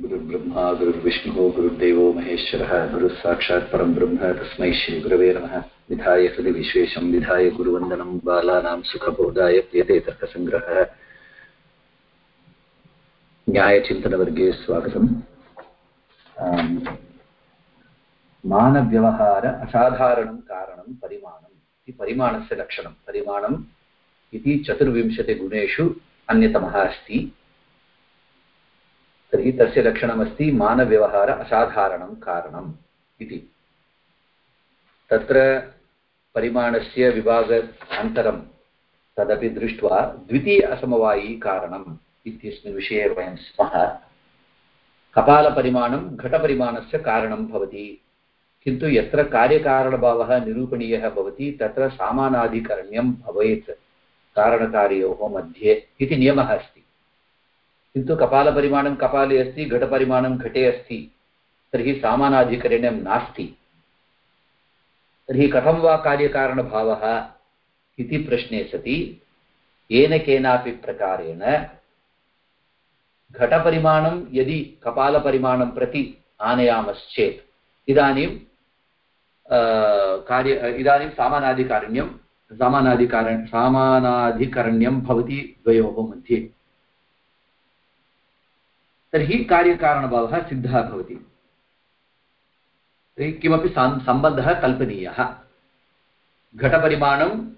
गुरुर्ब्रह्मा, गुरुर्विष्णुः, गुरुर्देवो, महेश्वरः गुरुः परं ब्रह्म, तस्मै श्रीगुरवे नमः। विधाय हृदि विश्वेशं विधाय गुरुवन्दनं, बालानां सुखबोधाय क्रियते तर्कसङ्ग्रहः। न्यायचिन्तनवर्गे स्वागतम्। मानव्यवहार असाधारणं कारणं परिमाणम्। इति परिमाणस्य लक्षणं। परिमाणम् इति चतुर्विंशतिगुणेषु अन्यतमः अस्ति। तर्हि तस्य लक्षणमस्ति मानव्यवहार असाधारणं कारणम् इति। तत्र परिमाणस्य विभागान्तरं तदपि दृष्ट्वा द्वितीय असमवायी कारणम् इत्यस्मिन् विषये वयं स्मः। कपालपरिमाणं घटपरिमाणस्य कारणं भवति, किन्तु यत्र कार्यकारणभावः निरूपणीयः भवति, तत्र सामानाधिकरण्यं भवेत् कारणकार्योः मध्ये इति नियमः अस्ति। किन्तु कपालपरिमाणं कपाले अस्ति, घटपरिमाणं घटे अस्ति, तर्हि सामानाधिकरण्यं नास्ति। तर्हि कथं वा कार्यकारणभावः इति प्रश्ने सति। येन केनापि प्रकारेण घटपरिमाणं यदि कपालपरिमाणं प्रति आनयामश्चेत्, इदानीं कार्य, इदानीं सामानाधिकारिण्यं सामानाधिकार सामानाधिकरण्यं भवति द्वयोः मध्ये। तर्हि कार्यकारणभावः सिद्धः भवति। तर्हि किमपि सम्बन्धः कल्पनीयः। घटपरिमाणम्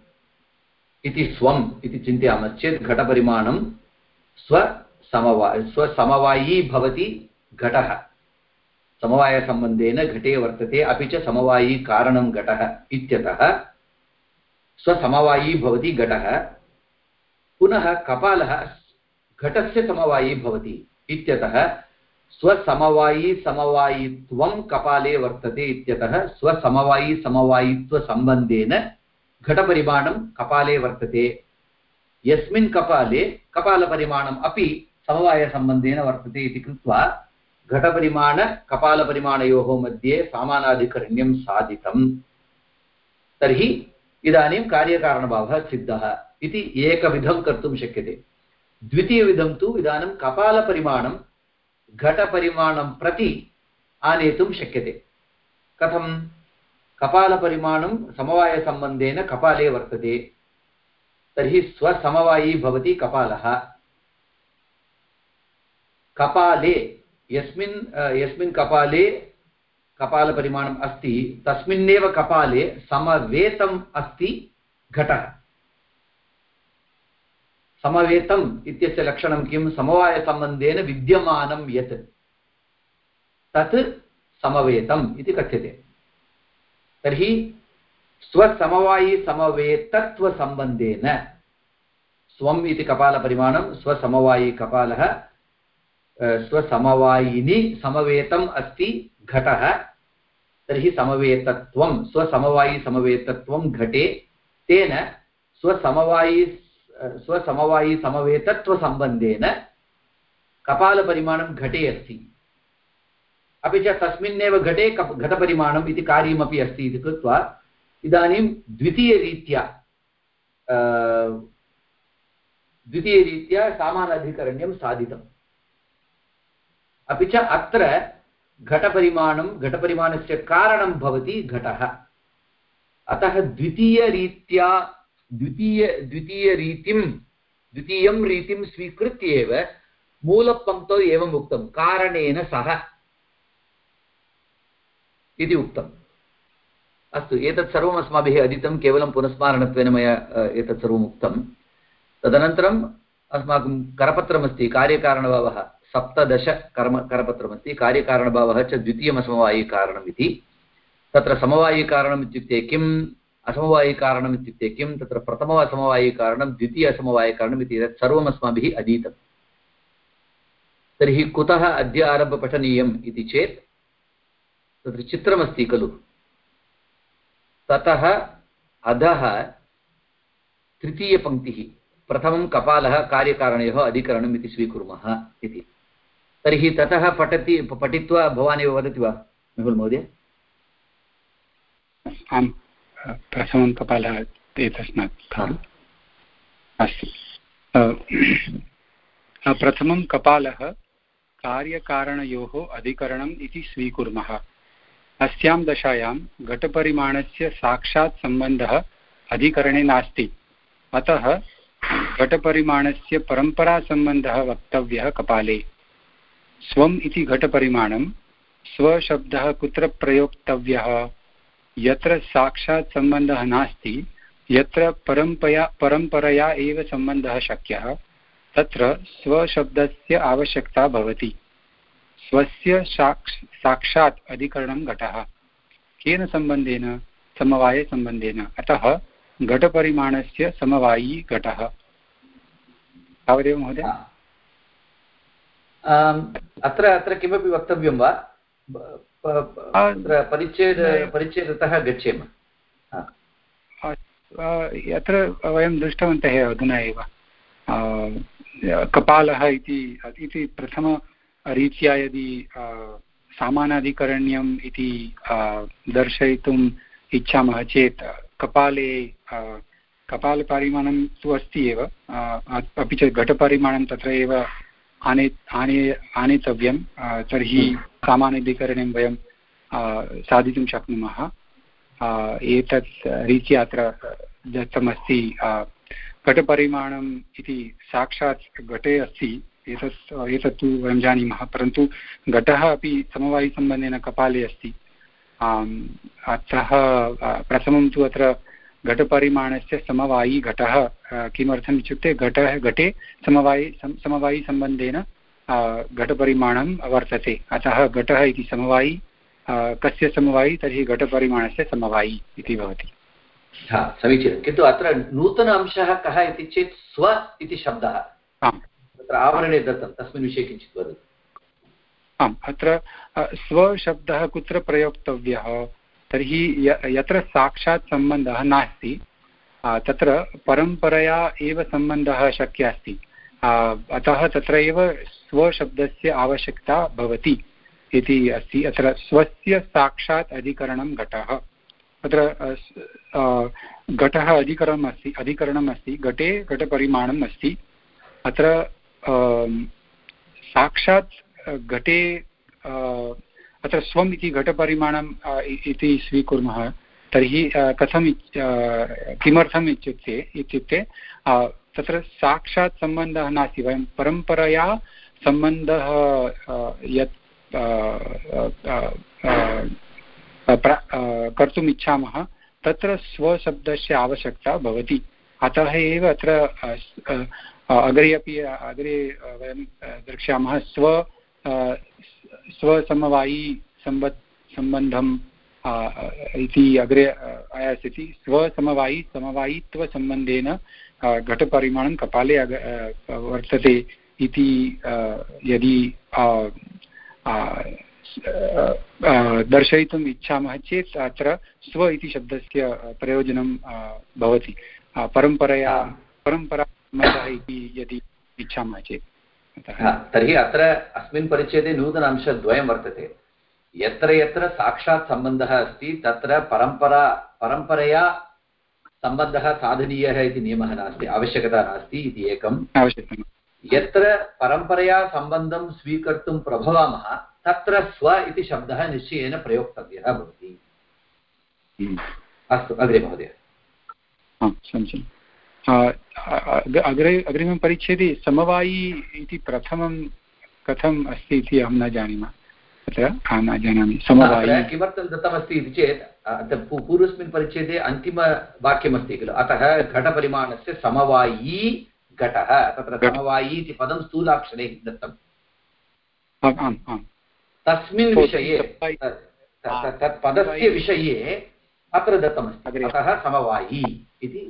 इति स्वम् इति चिन्तयामश्चेत् घटपरिमाणं स्वसमवा स्वसमवायी भवति घटः। समवायसम्बन्धेन घटे वर्तते, अपि च समवायी कारणं घटः इत्यतः स्वसमवायी भवति घटः। पुनः कपालः घटस्य समवायी भवति। इत्यतः स्वसमवायीसमवायित्वं कपाले वर्तते इत्यतः स्वसमवायी समवायित्वसम्बन्धेन घटपरिमाणं कपाले वर्तते। यस्मिन् कपाले कपालपरिमाणम् अपि समवायसम्बन्धेन वर्तते इति कृत्वा घटपरिमाणकपालपरिमाणयोः मध्ये सामानाधिकरण्यं साधितं तर्हि इदानीं कार्यकारणभावः सिद्धः इति एकविधं कर्तुं शक्यते। द्वितीयविधं तु इदानीं कपालपरिमाणं घटपरिमाणं प्रति आनेतुं शक्यते कथं कपालपरिमाणं समवायसम्बन्धेन कपाले वर्तते तर्हि स्वसमवायी भवति कपालः कपाले यस्मिन् यस्मिन् कपाले कपालपरिमाणम् अस्ति तस्मिन्नेव कपाले समवेतम् अस्ति घटः समवेतम् इत्यस्य लक्षणं किं? समवायसम्बन्धेन विद्यमानं यत्। तत् समवेतम् इति कथ्यते। तर्हि स्वसमवायिसमवेतत्वसम्बन्धेन स्वम् इति कपालपरिमाणं स्वसमवायि कपालः स्वसमवायिनि समवेतम् अस्ति, घटः। तर्हि समवेतत्वं स्वसमवायिसमवेतत्वं घटे, तेन स्वसमवायि स्वसमवायिसमवेतत्वसम्बन्धेन कपालपरिमाणं घटे अस्ति। अपि च तस्मिन्नेव घटे कप् घटपरिमाणम् इति कार्यमपि अस्ति इति कृत्वा इदानीं द्वितीयरीत्या द्वितीयरीत्या सामानाधिकरण्यं साधितम्। अपि च अत्र घटपरिमाणं घटपरिमाणस्य कारणं भवति घटः। अतः द्वितीयरीत्या द्वितीय द्वितीयरीतिं द्वितीयं रीतिं स्वीकृत्य एव मूलपङ्क्तौ एवम् उक्तं, कारणेन सह। इति उक्तम् अस्तु, एतत् सर्वम् अस्माभिः अधीतं, केवलं पुनस्मारणत्वेन मया एतत् सर्वम् उक्तं। तदनन्तरम् अस्माकं करपत्रमस्ति, कार्यकारणभावः सप्तदश कर्म, करपत्रमस्ति, कार्यकारणभावः च द्वितीयमसमवायिकारणम् इति तत्र समवायिकारणम् इत्युक्ते किम्? असमवायिकारणम् इत्युक्ते किं? तत्र प्रथमसमवायिकारणं द्वितीय असमवायिकारणम् इति एतत् सर्वम् अस्माभिः अधीतं। तर्हि कुतः अद्य आरभ्य पठनीयम् इति चेत्, तत्र चित्रमस्ति खलु। ततः अधः तृतीयपङ्क्तिः, प्रथमं कपालः कार्यकारणयोः अधिकरणम् इति स्वीकुर्मः इति। तर्हि ततः पठति, पठित्वा भवान् एव वदति वा, मेहुल् महोदय? आम्। प्रथमं कपालः एतस्मात् अस्तु। प्रथमं कपालः कार्यकारणयोः अधिकरणम् इति स्वीकुर्मः। अस्यां दशायां घटपरिमाणस्य साक्षात् सम्बन्धः अधिकरणे नास्ति। अतः घटपरिमाणस्य परम्परासम्बन्धः वक्तव्यः कपाले। स्वम् इति घटपरिमाणं स्वशब्दः कुत्र प्रयोक्तव्यः? यत्र साक्षात् सम्बन्धः नास्ति, यत्र परम्पया, परम्परया एव सम्बन्धः शक्यः, तत्र स्वशब्दस्य आवश्यकता भवति। स्वस्य साक्ष, साक्षात् अधिकरणं घटः। केन सम्बन्धेन? समवायसम्बन्धेन अतः घटपरिमाणस्य समवायी घटः। तावदेव महोदय? अत्र अत्र किमपि वक्तव्यं वा? परिच्छेद परिच्छेदतः गच्छेम. अत्र वयं दृष्टवन्तः अधुना एव. कपालः इति प्रथमरीत्या यदि सामानाधिकरण्यम् इति दर्शयितुम् इच्छामः चेत् कपाले कपालपरिमाणं तु अस्ति एव. अपि च घटपरिमाणं तत्र एव आने आने आनेतव्यं तर्हि सामान्याधिकरणं वयं साधितुं शक्नुमः। एतत् रीत्या अत्र दत्तमस्ति। घटपरिमाणम् इति साक्षात् घटे अस्ति। एतत् एतत्तु वयं जानीमः परन्तु घटः अपि समवायिसम्बन्धेन कपाले अस्ति। अतः प्रथमं तु अत्र घटपरिमाणस्य समवायी घटः किमर्थम् इत्युक्ते घटः घटे समवायि समवायिसम्बन्धेन घटपरिमाणं वर्तते अतः घटः इति समवायी कस्य समवायी तर्हि घटपरिमाणस्य समवायी इति भवति। हा समीचीनं। किन्तु अत्र नूतन अंशः कः इति चेत् स्व इति शब्दः। आम्। तत्र आवरणे दत्तं तस्मिन् विषये किञ्चित् वदतु। आम् अत्र स्वशब्दः कुत्र प्रयोक्तव्यः? तर्हि यत्र साक्षात् सम्बन्धः नास्ति तत्र परम्परया एव सम्बन्धः शक्यः अस्ति। अतः तत्र एव स्वशब्दस्य आवश्यकता भवति इति अस्ति। अत्र स्वस्य साक्षात् अधिकरणं घटः। अत्र घटः अधिकरणम् अस्ति अधिकरणम् अस्ति, घटे घटपरिमाणम् अस्ति। अत्र साक्षात् घटे अत्र स्वम् इति घटपरिमाणम् इति स्वीकुर्मः, तर्हि कथम् किमर्थम् इत्युक्ते इत्युक्ते तत्र साक्षात् सम्बन्धः नास्ति, वयं परम्परया सम्बन्धः यत् कर्तुम् इच्छामः, तत्र स्वशब्दस्य आवश्यकता भवति। अतः एव अत्र अग्रे अपि, अग्रे वयं द्रक्ष्यामः स्व स्वसमवायी सम्ब सम्बन्धम् इति अग्रे आयास्यति। स्वसमवायी समवायित्वसम्बन्धेन घटपरिमाणं कपाले वर्तते इति यदि दर्शयितुम् इच्छामः चेत् अत्र स्व इति शब्दस्य प्रयोजनं भवति। परम्परया परम्परा इति यदि इच्छामः चेत्। तर्हि अत्र अस्मिन् परिच्छेदे नूतन अंशद्वयं वर्तते। यत्र यत्र साक्षात् सम्बन्धः अस्ति तत्र परम्परा परम्परया सम्बन्धः साधनीयः इति नियमः नास्ति आवश्यकता नास्ति इति एकम् यत्र परम्परया सम्बन्धं स्वीकर्तुं प्रभवामः तत्र स्व इति शब्दः निश्चयेन प्रयोक्तव्यः भवति। हम्म। अस्तु अग्रे महोदय। समीचीनम्। अग्रे अग्रिमं परिच्छेदे समवायी इति प्रथमं कथम् अस्ति इति अहं न जानीमः। तत्र अहं न जानामि। समवायी। किमर्थं दत्तमस्ति इति चेत् पूर्वस्मिन् परिच्छेदे अन्तिमवाक्यमस्ति खलु अतः घटपरिमाणस्य समवायी घटः। तत्र समवायी इति पदं स्थूलाक्षरे दत्तम् आम् आम् तस्मिन् विषये तत् पदस्य विषये अत्र दत्तमस्ति। अतः समवायी इति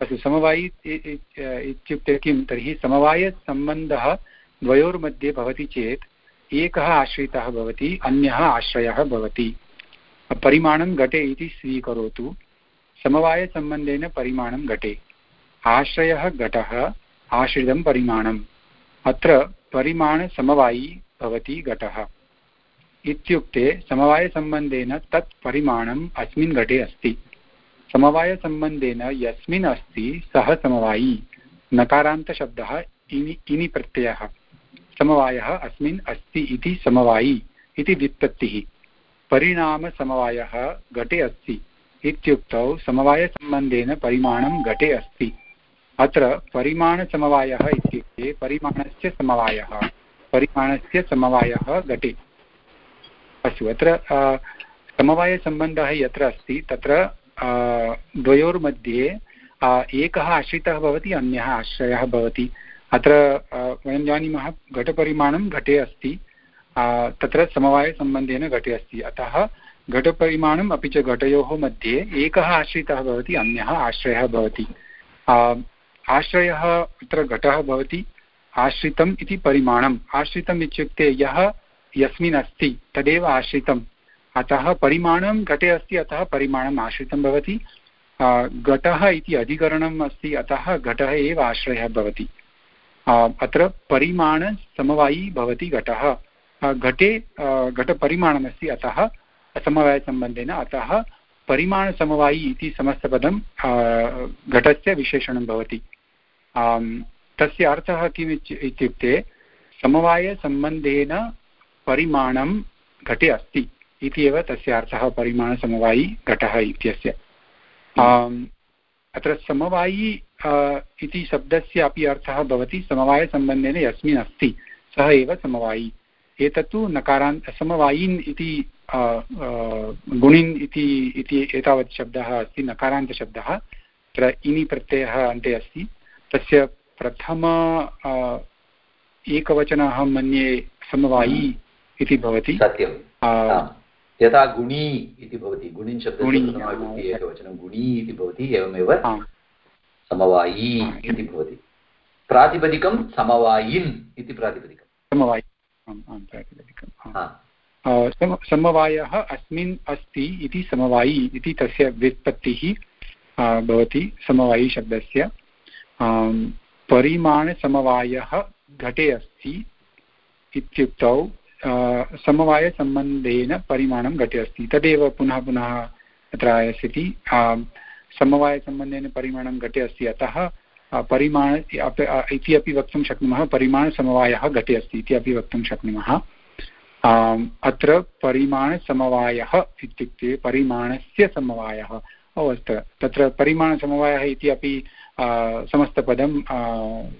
अस्तु समवायि इत्युक्ते किं? तर्हि समवायसम्बन्धः द्वयोर्मध्ये भवति चेत् एकः आश्रितः भवति अन्यः आश्रयः भवति। परिमाणं घटे इति स्वीकरोतु। समवायसम्बन्धेन परिमाणं घटे। आश्रयः घटः आश्रितं परिमाणम्। अत्र परिमाणसमवायी भवति घटः। इत्युक्ते समवायसम्बन्धेन तत् परिमाणम् अस्मिन् घटे अस्ति। समवायसम्बन्धेन यस्मिन् अस्ति, सः समवायी। नकारान्तशब्दः इनि इनि प्रत्ययः समवायः अस्मिन् अस्ति इति समवायी इति व्युत्पत्तिः। परिणामसमवायः घटे अस्ति इत्युक्तौ समवायसम्बन्धेन परिमाणं घटे अस्ति। अत्र परिमाणसमवायः इत्युक्ते परिमाणस्य समवायः। परिमाणस्य समवायः घटे। अस्तु, अत्र समवायसम्बन्धः यत्र अस्ति, तत्र द्वयोर्मध्ये एकः आश्रितः भवति, अन्यः आश्रयः भवति। अत्र वयं जानीमः, घटपरिमाणं घटे अस्ति तत्र समवायसम्बन्धेन घटे अस्ति। अतः, घटपरिमाणम् अपि च घटयोः मध्ये, एकः आश्रितः भवति, अन्यः आश्रयः भवति। आश्रयः अत्र घटः भवति, आश्रितम् इति परिमाणम्। आश्रितम् इत्युक्ते, यः यस्मिन् अस्ति तदेव आश्रितम्। अतः परिमाणं घटे अस्ति, अतः परिमाणम् आश्रितं भवति। घटः इति अधिकरणम् अस्ति, अतः घटः एव आश्रयः भवति। अत्र परिमाणसमवायी भवति घटः। घटे घटपरिमाणमस्ति, अतः समवायसम्बन्धेन। अतः परिमाणसमवायी इति समस्तपदं घटस्य विशेषणं भवति। तस्य अर्थः किम् इत्युक्ते समवायसम्बन्धेन परिमाणं घटे अस्ति इति एव तस्य अर्थः परिमाणसमवायी घटः इत्यस्य। अत्र समवायी इति शब्दस्य अपि अर्थः भवति समवायसम्बन्धेन यस्मिन् अस्ति सः एव समवायी। एतत्तु नकारान् समवायीन् इति गुणिन् इति इति एतावत् शब्दः अस्ति नकारान्तशब्दः। तत्र इनि प्रत्ययः अन्ते अस्ति। तस्य प्रथम एकवचन अहं मन्ये समवायी। इति भवति। सत्यं यथा गुणी इति भवति। गुणिन् शब्दस्य एकवचनं। गुणी इति भवति एवमेव समवायी इति भवति। प्रातिपदिकं समवायिन् इति प्रातिपदिकं समवायि प्रातिपदिकं समवायः अस्मिन् अस्ति इति समवायी इति तस्य व्युत्पत्तिः भवति समवायीशब्दस्य। परिमाणसमवायः घटे अस्ति इत्युक्तौ समवायसम्बन्धेन परिमाणं घटे अस्ति तदेव पुनः पुनः अत्र आयास्यति। समवायसम्बन्धेन परिमाणं घटे अस्ति अतः परिमाण इति अपि वक्तुं शक्नुमः। परिमाणसमवायः घटे अस्ति इति अपि वक्तुं शक्नुमः। अत्र परिमाणसमवायः इत्युक्ते परिमाणस्य समवायः। अस्तु। तत्र परिमाणसमवायः इति अपि समस्तपदं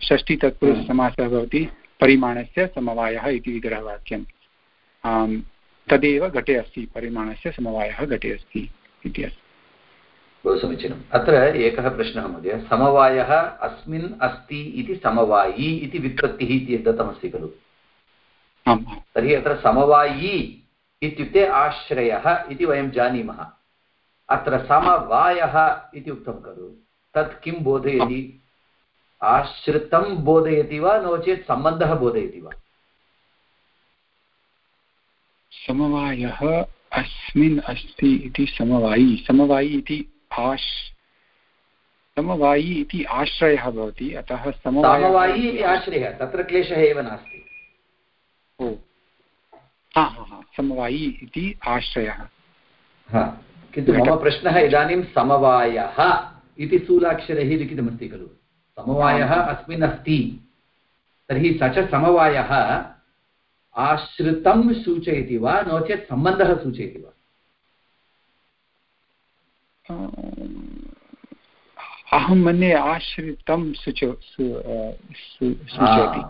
षष्टितत्पुरुषसमासः भवति। परिमाणस्य समवायः इति विग्रहवाक्यं तदेव घटे अस्ति परिमाणस्य समवायः घटे अस्ति इति अस्ति। बहु समीचीनम्। अत्र एकः प्रश्नः महोदय समवायः अस्मिन् अस्ति इति समवायी इति व्युत्पत्तिः इति दत्तमस्ति खलु? तर्हि अत्र समवायी इत्युक्ते आश्रयः इति वयं जानीमः। अत्र समवायः इति उक्तं खलु? तत् किं बोधयति? आश्रितं बोधयति वा? नो चेत् सम्बन्धः बोधयति वा? समवायः अस्मिन् अस्ति इति समवायी। समवायी इति आश् समवायी इति आश्रयः भवति। अतः समवायी इति आश्रयः। तत्र क्लेशः एव नास्ति। ओ। हा हा हा। समवायी इति आश्रयः। किन्तु मम प्रश्नः इदानीं समवायः इति स्थूलाक्षरैः लिखितमस्ति खलु? समवायः अस्मिन् अस्ति तर्हि स च समवायः आश्रितं सूचयति वा? नो चेत् सम्बन्धः सूचयति वा? अहं मन्ये आश्रितं सूच सूचयति।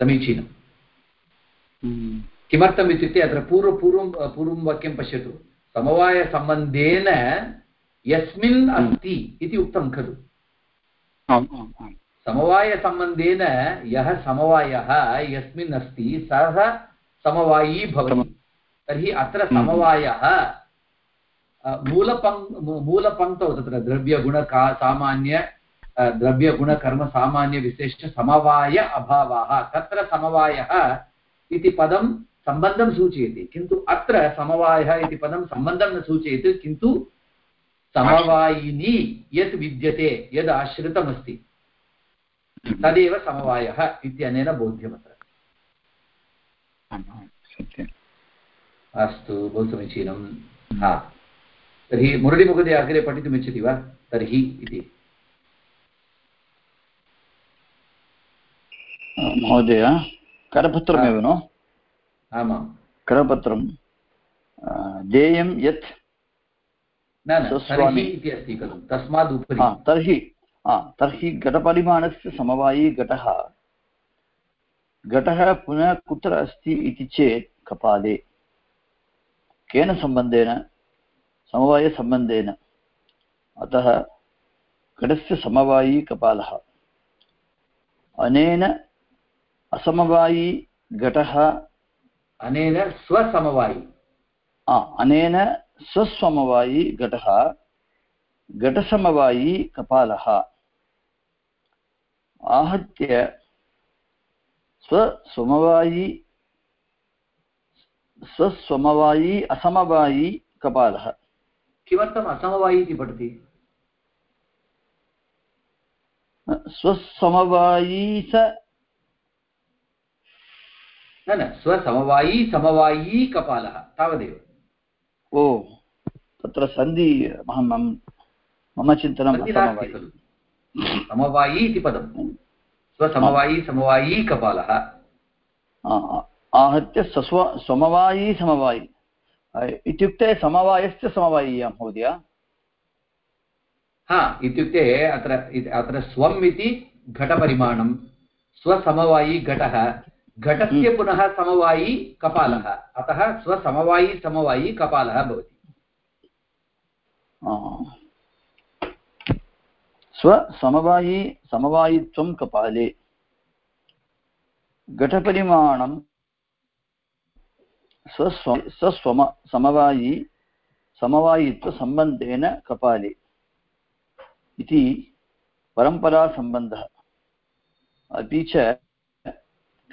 समीचीनं। किमर्थम् इत्युक्ते अत्र पूर्वपूर्वं पूर्वं वाक्यं पश्यतु। समवायसम्बन्धेन यस्मिन् अस्ति इति उक्तं खलु। समवायसम्बन्धेन यः समवायः यस्मिन् अस्ति सः समवायी भवति। तर्हि अत्र हम्म। समवायः मूलपङ् मूलपङ्क्तौ तत्र द्रव्यगुणका सामान्य द्रव्यगुणकर्मसामान्यविशेषसमवाय अभावाः। तत्र समवायः इति पदं सम्बन्धं सूचयति। किन्तु अत्र समवायः इति पदं सम्बन्धं न सूचयति किन्तु समवायिनी यत् विद्यते यद् आश्रितमस्ति। तदेव समवायः इत्यनेन बोध्यमत्र। अस्तु बहु समीचीनं हा। तर्हि मुरळीमहोदय अग्रे पठितुमिच्छति वा? तर्हि इति। महोदय करपत्रमेव नो? आमां करपत्रं देयं यत् न न स्वस्वामी। तर्हि इति अस्ति खलु। तस्मात् उपरि। तर्हि तर्हि घटपरिमाणस्य समवायी घटः। घटः पुनः कुत्र अस्ति इति चेत् कपाले। केन सम्बन्धेन? समवायसम्बन्धेन। अतः घटस्य समवायी कपालः। अनेन असमवायी घटः। अनेन स्वसमवायि। अनेन स्वसमवायी घटः घटसमवायी कपालः। आहत्य स्वसमवायी स्वसमवायी असमवायी कपालः। किमर्थम् असमवायि इति पठति? स्वसमवायी स न न स्वसमवायी समवायी कपालः तावदेव। ओ तत्र सन्धि अहं मम चिन्तनं समवायी इति पदं स्वसमवायी समवायी कपालः। आहत्य सस्व समवायी समवायी। इत्युक्ते समवायस्य समवायी महोदय। हा इत्युक्ते अत्र अत्र स्वम् इति घटपरिमाणं। स्वसमवायी घटः। घटस्य हम्म। पुनः समवायी कपालः। अतः स्वसमवायी समवायी कपालः भवति। स्वसमवायी समवायित्वं कपाले। घटपरिमाणं स्वस्व स्वस्वम समवायी समवायित्वसम्बन्धेन कपाले इति परम्परासम्बन्धः। अपि च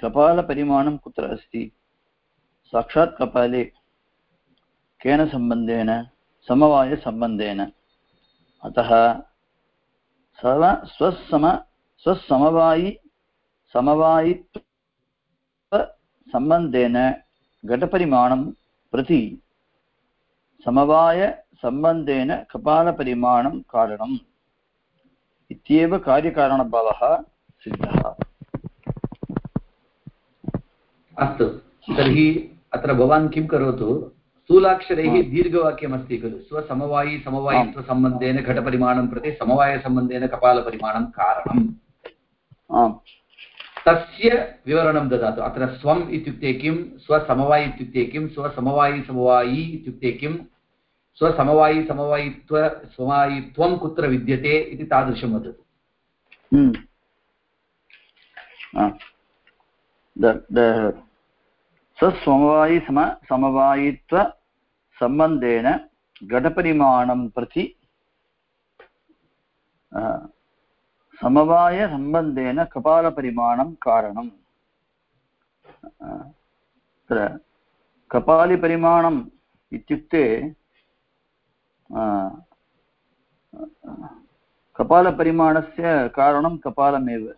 कपालपरिमाणं कुत्र अस्ति? साक्षात् कपाले केन सम्बन्धेन? समवायसम्बन्धेन। अतः सव स्वसम, स्वसमवायि, समवायित्वसम्बन्धेन घटपरिमाणं प्रति समवायसम्बन्धेन कपालपरिमाणं कारणम् इत्येव कार्यकारणभावः सिद्धः। अस्तु। तर्हि अत्र भवान् किं करोतु? स्थूलाक्षरैः। दीर्घवाक्यमस्ति खलु। स्वसमवायी समवायित्वसम्बन्धेन घटपरिमाणं प्रति समवायसम्बन्धेन कपालपरिमाणं कारणम्। तस्य विवरणं ददातु। अत्र स्वम् इत्युक्ते किं? स्वसमवायि इत्युक्ते किं? स्वसमवायि समवायी इत्युक्ते किं? स्वसमवायि समवायित्व कुत्र विद्यते इति तादृशं वदतु. The the सस्वमवायि सम समवायित्वसम्बन्धेन घटपरिमाणं प्रति समवायसम्बन्धेन कपालपरिमाणं कारणम्। तत्र कपालिपरिमाणम् इत्युक्ते कपालपरिमाणस्य कारणं कपालमेव।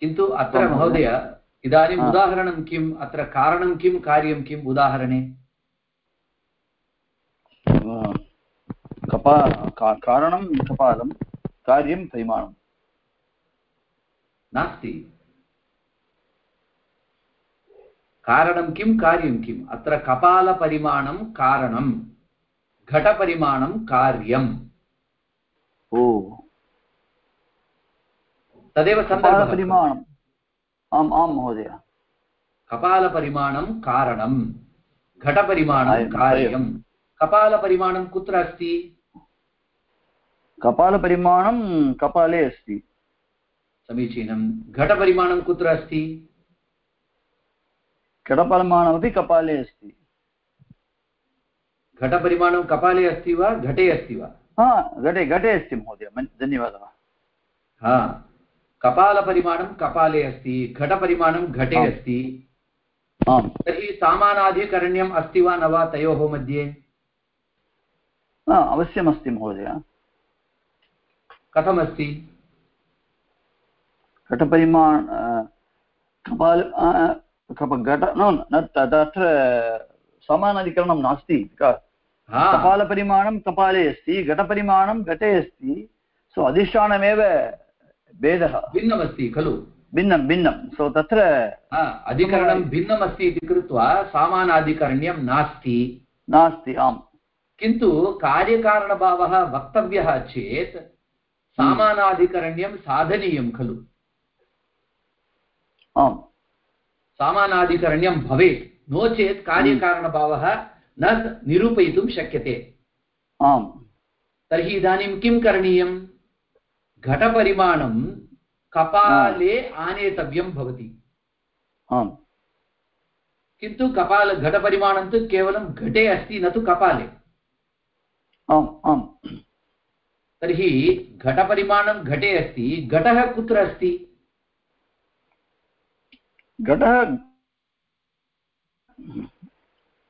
किन्तु अत्र महोदय। इदानीम्। उदाहरणं किम्? अत्र कारणं किं? कार्यं किम्? उदाहरणे। कपा कारणं कपालं कार्यं परिमाणं नास्ति। कारणं किं? कार्यं किम्? अत्र कपालपरिमाणं कारणं घटपरिमाणं कार्यम्। ओ। तदेव कपालपरिमाणम्। आम् आं महोदय। कपालपरिमाणं कारणं घटपरिमाणं कार्यं कपालपरिमाणं कुत्र अस्ति? कपालपरिमाणं कपाले अस्ति। समीचीनं। घटपरिमाणं कुत्र अस्ति? घटपरिमाणमपि कपाले अस्ति। घटपरिमाणं कपाले अस्ति वा? घटे अस्ति वा? हा घटे घटे अस्ति महोदय। धन्यवादः। हा। कपालपरिमाणं कपाले अस्ति घटपरिमाणं घटे अस्ति। तर्हि सामानाधिकरण्यम् अस्ति वा न वा तयोः मध्ये? अवश्यमस्ति महोदय। कथमस्ति? घटपरिमाण कपाल कप घट न न तत्र समानाधिकरणं नास्ति। कपालपरिमाणं कपाले अस्ति घटपरिमाणं घटे अस्ति। सो अधिष्ठानमेव भेदः। भिन्नमस्ति खलु? भिन्नं भिन्नं। सो तत्र अधिकरणं भिन्नमस्ति इति कृत्वा सामानाधिकरण्यं नास्ति। नास्ति आम्। किन्तु कार्यकारणभावः वक्तव्यः चेत् सामानाधिकरण्यं साधनीयं खलु? आम्। सामानाधिकरण्यं भवेत्। नो चेत् कार्यकारणभावः न निरूपयितुं शक्यते। आम्। तर्हि इदानीं किं करणीयं घटपरिमाणं कपाले आनेतव्यं भवति। आम्। किन्तु कपाल घटपरिमाणं तु केवलं घटे अस्ति न तु कपाले। आम् आम्। तर्हि घटपरिमाणं घटे अस्ति घटः कुत्र अस्ति? घटः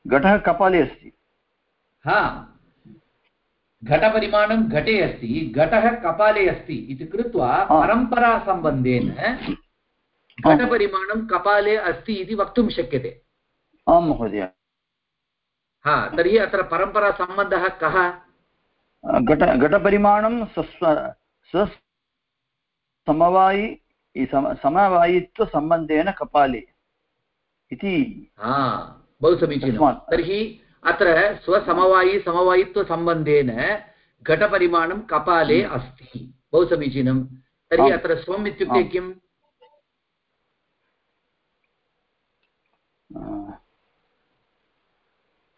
घटः कपाले अस्ति। हा। घटपरिमाणं घटे अस्ति घटः कपाले अस्ति इति कृत्वा परम्परासम्बन्धेन घटपरिमाणं कपाले अस्ति इति वक्तुं शक्यते। आं महोदय। हा तर्हि अत्र परम्परासम्बन्धः कः? घट घटपरिमाणं स्वस्व स्वसमवायि सम समवायित्वसम्बन्धेन कपाले इति। हा बहु समीचीनं। तर्हि अत्र स्वसमवायि समवायित्वसम्बन्धेन घटपरिमाणं कपाले अस्ति। बहु समीचीनं। तर्हि। अत्र स्वम् इत्युक्ते किम्?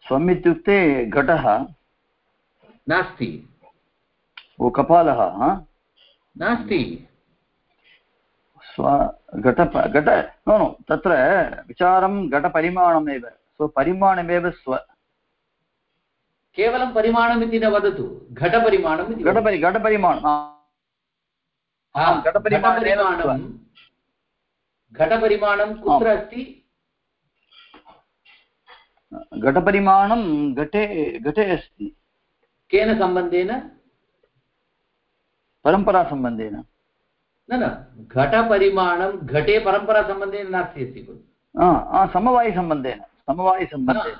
स्वम् इत्युक्ते घटः। नास्ति। ओ कपालः नास्ति। स्व घट घट नो नो तत्र विचारं घटपरिमाणमेव। स्वपरिमाणमेव स्व। केवलं परिमाणम् इति न वदतु घटपरिमाणम् इति घटपरि घटपरिमाणम् घटपरिमाणं घटपरिमाणं कुत्र अस्ति? घटपरिमाणं घटे घटे अस्ति। केन सम्बन्धेन? परम्परासम्बन्धेन। न न घटपरिमाणं घटे परम्परासम्बन्धेन नास्ति अस्ति खलु। समवायिसम्बन्धेन समवायिसम्बन्धेन।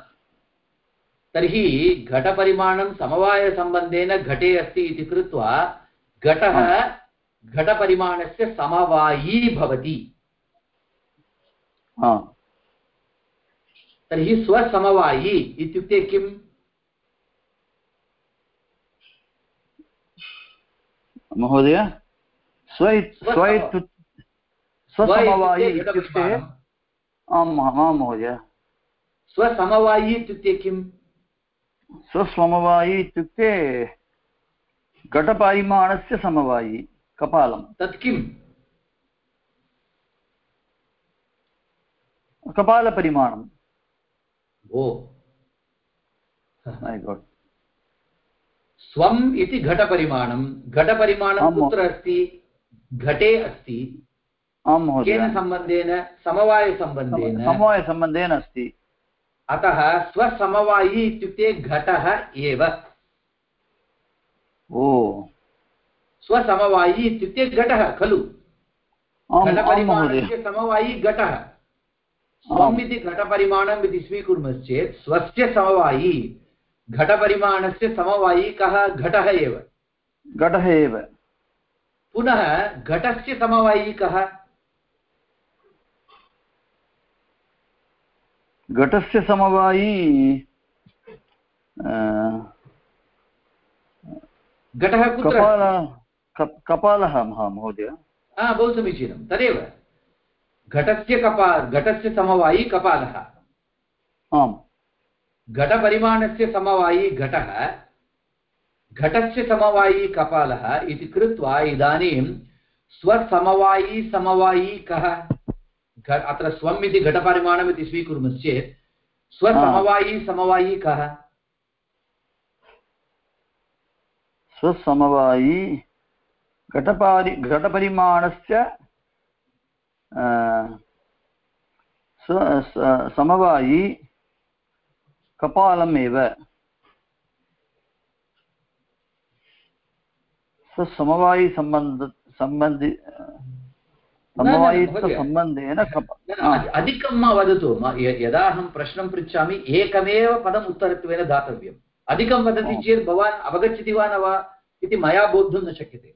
तर्हि घटपरिमाणं समवायसम्बन्धेन घटे अस्ति इति कृत्वा घटः घटपरिमाणस्य समवायी भवति। तर्हि स्वसमवायी इत्युक्ते किम् महोदय स्वसमवायि इत्युक्ते। आम् आं महोदय। स्वसमवायी इत्युक्ते किम्? स्वसमवायि इत्युक्ते घटपरिमाणस्य समवायि कपालं। तत् किम् कपालपरिमाणं ओ. स्वम् इति घटपरिमाणं। घटपरिमाणं कुत्र अस्ति? घटे अस्ति। आं महोदय। केन सम्बन्धेन? समवायसम्बन्धेन। समवायसम्बन्धेन अस्ति। अतः स्वसमवायी इत्युक्ते घटः एव। ओ। स्वसमवायी इत्युक्ते घटः खलु? घटपरिमाणस्य समवायी घटः। स्वम् इति घटपरिमाणम् इति स्वीकुर्मश्चेत् स्वस्य समवायी घटपरिमाणस्य समवायी कः? घटः एव। घटः एव। पुनः घटस्य समवायी कः? घटस्य समवायी घटः कपाल कप- कपालः महा महोदय। बहु समीचीनं। तदेव। घटस्य कपा घटस्य समवायी कपालः। आम्। घटपरिमाणस्य समवायी घटः घटस्य समवायी कपालः इति कृत्वा इदानीं स्वसमवायी समवायी कः? अत्र स्वम् इति घटपरिमाणम् इति स्वीकुर्मश्चेत् स्वसमवायी समवायी कः? स्वसमवायी घटपारि घटपरिमाणस्य समवायी कपालमेव स्वसमवायिसम्बन्ध सम्बन्धि समवायित्वसम्बन्धेन कप न, न, अधि- अधिकं मा वदतु यदा अहं प्रश्नं पृच्छामि एकमेव पदम् उत्तरत्वेन दातव्यम्। अधिकं वदति। चेत् भवान् अवगच्छति वा न वा इति मया बोद्धुं न शक्यते।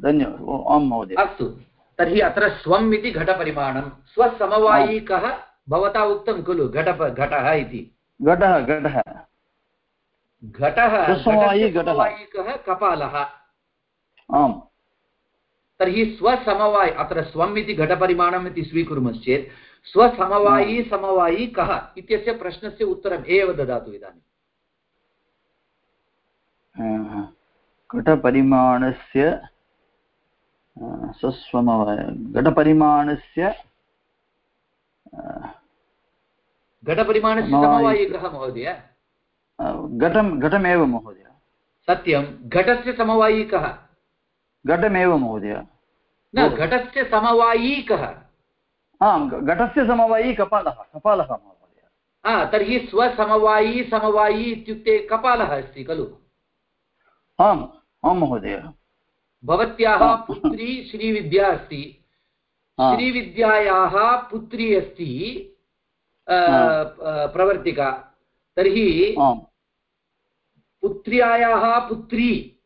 धन्यवादः। आं महोदय। अस्तु। तर्हि अत्र स्वम् इति घटपरिमाणं। स्वसमवायी कः भवता उक्तं खलु घट घटः इति। घटः घटः। घटः घटः। कपालः। आम्। तर्हि स्वसमवायि अत्र स्वम् इति घटपरिमाणम् इति स्वीकुर्मश्चेत् स्वसमवायी समवायी कः? इत्यस्य प्रश्नस्य उत्तरम् एव ददातु इदानीं। घटपरिमाणस्य स्वस्वमवाय घटपरिमाणस्य घटपरिमाणस्य समवायी- समवायी कः महोदय? घटं घटमेव महोदय। सत्यं। घटस्य समवायी कः? घटमेव महोदय न घटस्य समवायी कः आम् घटस्य समवायी कपालः कपालः महोदय। हा तर्हि स्वसमवायी समवायी इत्युक्ते कपालः अस्ति खलु? आम् आं महोदय। भवत्याः पुत्री श्रीविद्या अस्ति। श्रीविद्यायाः पुत्री अस्ति प्रवर्तिका। तर्हि पुत्र्यायाः पुत्री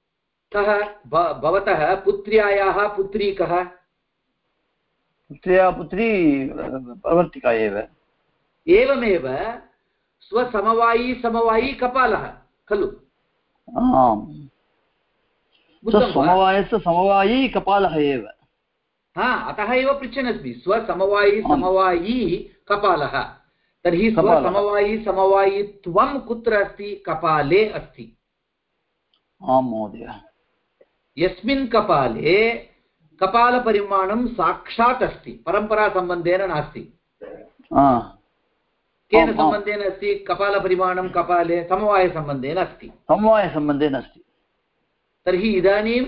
कः भवतः पुत्र्यायाः पुत्री कः पुत्र्या पुत्री प्रवर्तिका एव। एवमेव स्वसमवायी समवायी कपालः खलु? आम्? स्वसमवायस्य समवायी कपालः एव। हा अतः एव पृच्छन्नस्मि। स्वसमवायी आम्। समवायी कपालः। तर्हि। स्वसमवायी समवायित्वं कुत्र अस्ति? कपाले अस्ति। आं महोदय। यस्मिन् कपाले कपालपरिमाणं साक्षात् अस्ति परम्परासम्बन्धेन नास्ति। केन। सम्बन्धेन अस्ति? कपालपरिमाणं कपाले समवायसम्बन्धेन अस्ति। समवायसम्बन्धेन अस्ति। तर्हि इदानीं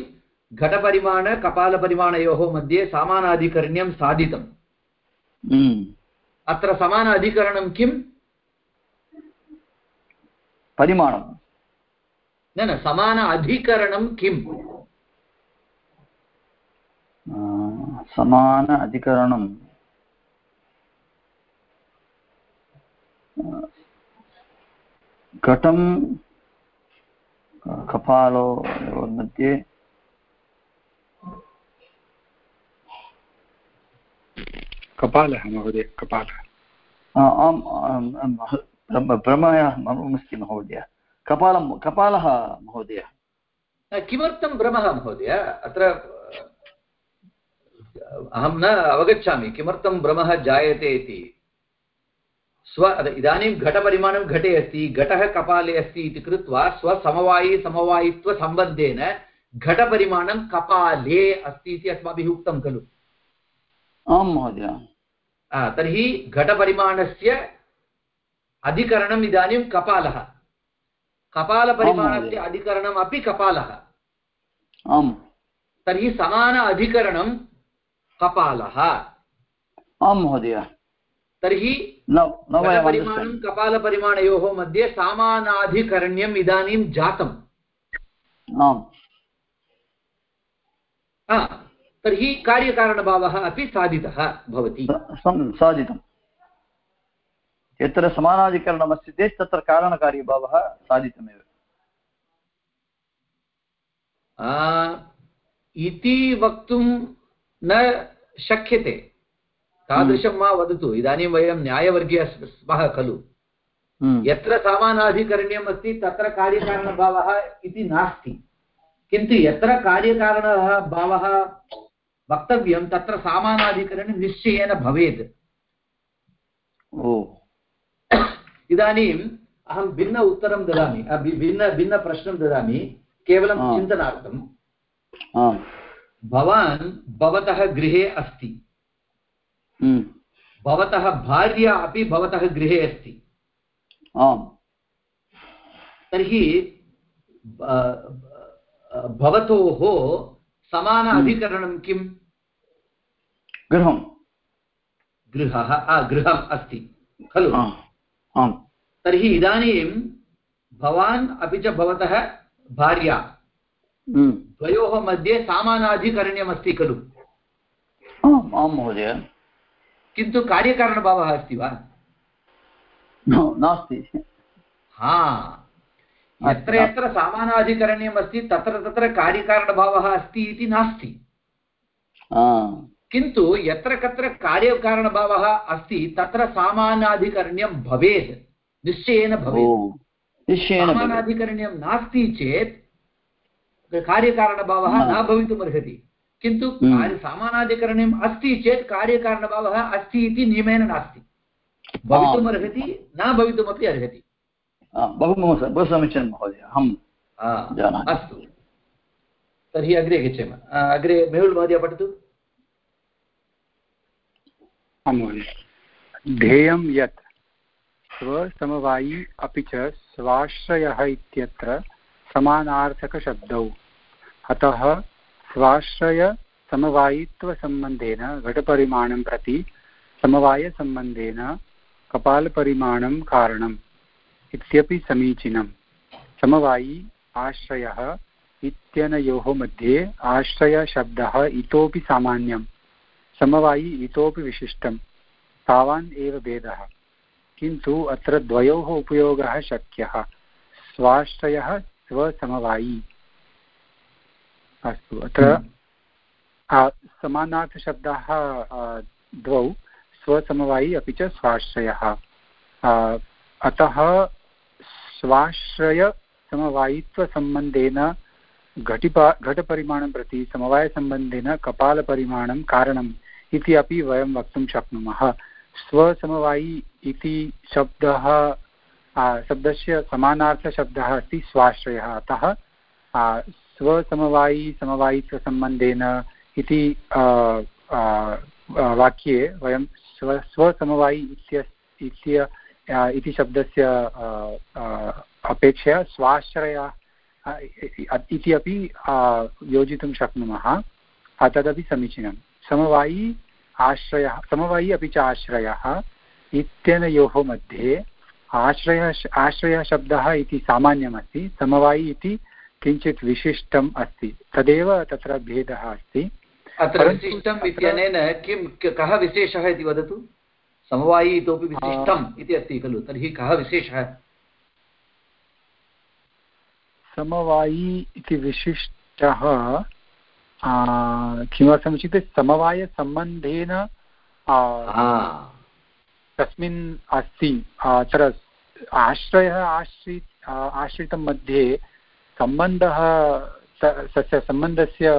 घटपरिमाणकपालपरिमाणयोः मध्ये समानाधिकरण्यं साधितम्। हम्म। अत्र समान अधिकरणं किम् परिमाणं न न समान अधिकरणं किम् आ, समान अधिकरणं। घटं कपालो मध्ये। कपालः महोदय कपालः। आम् भ्रमः अस्ति महोदय। कपालं कपालः महोदय। किमर्थं भ्रमः महोदय? अत्र अहं न अवगच्छामि किमर्थं भ्रमः जायते इति। स्व इदानीं घटपरिमाणं घटे अस्ति घटः कपाले अस्ति इति कृत्वा स्वसमवायी समवायित्वसम्बन्धेन घटपरिमाणं कपाले अस्ति इति अस्माभिः उक्तं खलु। आं महोदय। आ, तर्हि घटपरिमाणस्य अधिकरणम् इदानीं कपालः। कपालपरिमाणस्य अधिकरणम् अपि कपालः। आम्। तर्हि समान अधिकरणं कपालः आं महोदय। तर्हि घटपरिमाणं कपालपरिमाणयोः मध्ये समानाधिकरण्यम् इदानीं जातम्। आम्। तर्हि कार्यकारणभावः अपि साधितः भवति। स- सं- साधितं यत्र समानाधिकरणमस्ति चेत् तत्र कारणकार्यभावः साधितमेव। इति वक्तुं न शक्यते. तादृशं मा वदतु. इदानीं वयं न्यायवर्गे स्मः खलु. हम्म। यत्र समानाधिकरण्यम् अस्ति तत्र कार्यकारणभावः इति नास्ति. किन्तु यत्र कार्यकारणः भावः वक्तव्यं तत्र समानाधिकरणं निश्चयेन भवेत्. इदानीम् अहं भिन्न उत्तरं ददामि भिन्न भिन्नप्रश्नं ददामि केवलं. चिन्तनार्थम्. भवान् भवतः गृहे अस्ति। हम्म। भवतः भार्या अपि भवतः गृहे अस्ति। आम्। तर्हि भवतोः समान हम्म। अधिकरणं किम्? गृहं गृहः गृहम् अस्ति। खलु? आम्। तर्हि इदानीं भवान् अपि च भवतः भार्या। द्वयोः मध्ये सामानाधिकरण्यमस्ति खलु आम् आं महोदय किन्तु कार्यकारणभावः अस्ति वा न- नास्ति हा यत्र यत्र सामानाधिकरण्यम् अस्ति तत्र तत्र कार्यकारणभावः अस्ति इति नास्ति किन्तु यत्र कत्र कार्यकारणभावः अस्ति तत्र सामानाधिकरण्यं भवेत् निश्चयेन भवेत् सामानाधिकरण्यं नास्ति चेत् कार्यकारणभावः न भवितुमर्हति किन्तु। सामानाधिकरण्यम् अस्ति चेत् कार्यकारणभावः अस्ति इति नियमेन नास्ति भवितुमर्हति न भवितुमपि अर्हति बहु बहु समीचीनं महोदय अहं अस्तु तर्हि अग्रे गच्छेम अग्रे मेहुल् महोदय पठतु आं महोदय ध्येयं यत् स्वसमवायी अपि च स्वाश्रयः इत्यत्र समानार्थकशब्दौ अतः स्वाश्रयसमवायित्वसम्बन्धेन घटपरिमाणं प्रति समवायसम्बन्धेन कपालपरिमाणं कारणम् इत्यपि समीचीनं समवायी आश्रयः इत्यनयोः मध्ये आश्रयशब्दः इतोपि सामान्यं समवायी इतोपि विशिष्टं तावान् एव भेदः। किन्तु अत्र द्वयोः उपयोगः शक्यः। स्वाश्रयः स्वसमवायी। अस्तु। अत्र हम्म। समानार्थशब्दाः द्वौ स्वसमवायी अपि च स्वाश्रयः। अतः स्वाश्रयसमवायित्वसम्बन्धेन घटिपा घटपरिमाणं प्रति समवायसम्बन्धेन कपालपरिमाणं कारणम् इति अपि वयं वक्तुं शक्नुमः। स्वसमवायी इति शब्दः शब्दस्य समानार्थशब्दः अस्ति स्वाश्रयः। अतः स्वसमवायी समवायित्वसम्बन्धेन इति वाक्ये वयं स्व, स्वसमवायी इत्य इति शब्दस्य अपेक्षया स्वाश्रय इति अपि योजितुं शक्नुमः। तदपि समीचीनं। समवायी आश्रयः, समवायी अपि च आश्रयः इत्यनयोः मध्ये आश्रयः आश्रयः शब्दः इति सामान्यमस्ति। समवायी इति किञ्चित् विशिष्टम् अस्ति। तदेव तत्र भेदः अस्ति। अत्र विशिष्टम् इत्यनेन किं कः विशेषः इति वदतु? समवायी इतोपि विशिष्टम् इति अस्ति खलु तर्हि कः विशेषः? समवायी इति विशिष्टः किमर्थम् इत्युक्ते समवायसम्बन्धेन तस्मिन् अस्ति। अत्र आश्रयः आश्रि आश्रितं मध्ये सम्बन्धः तस्य सम्बन्धस्य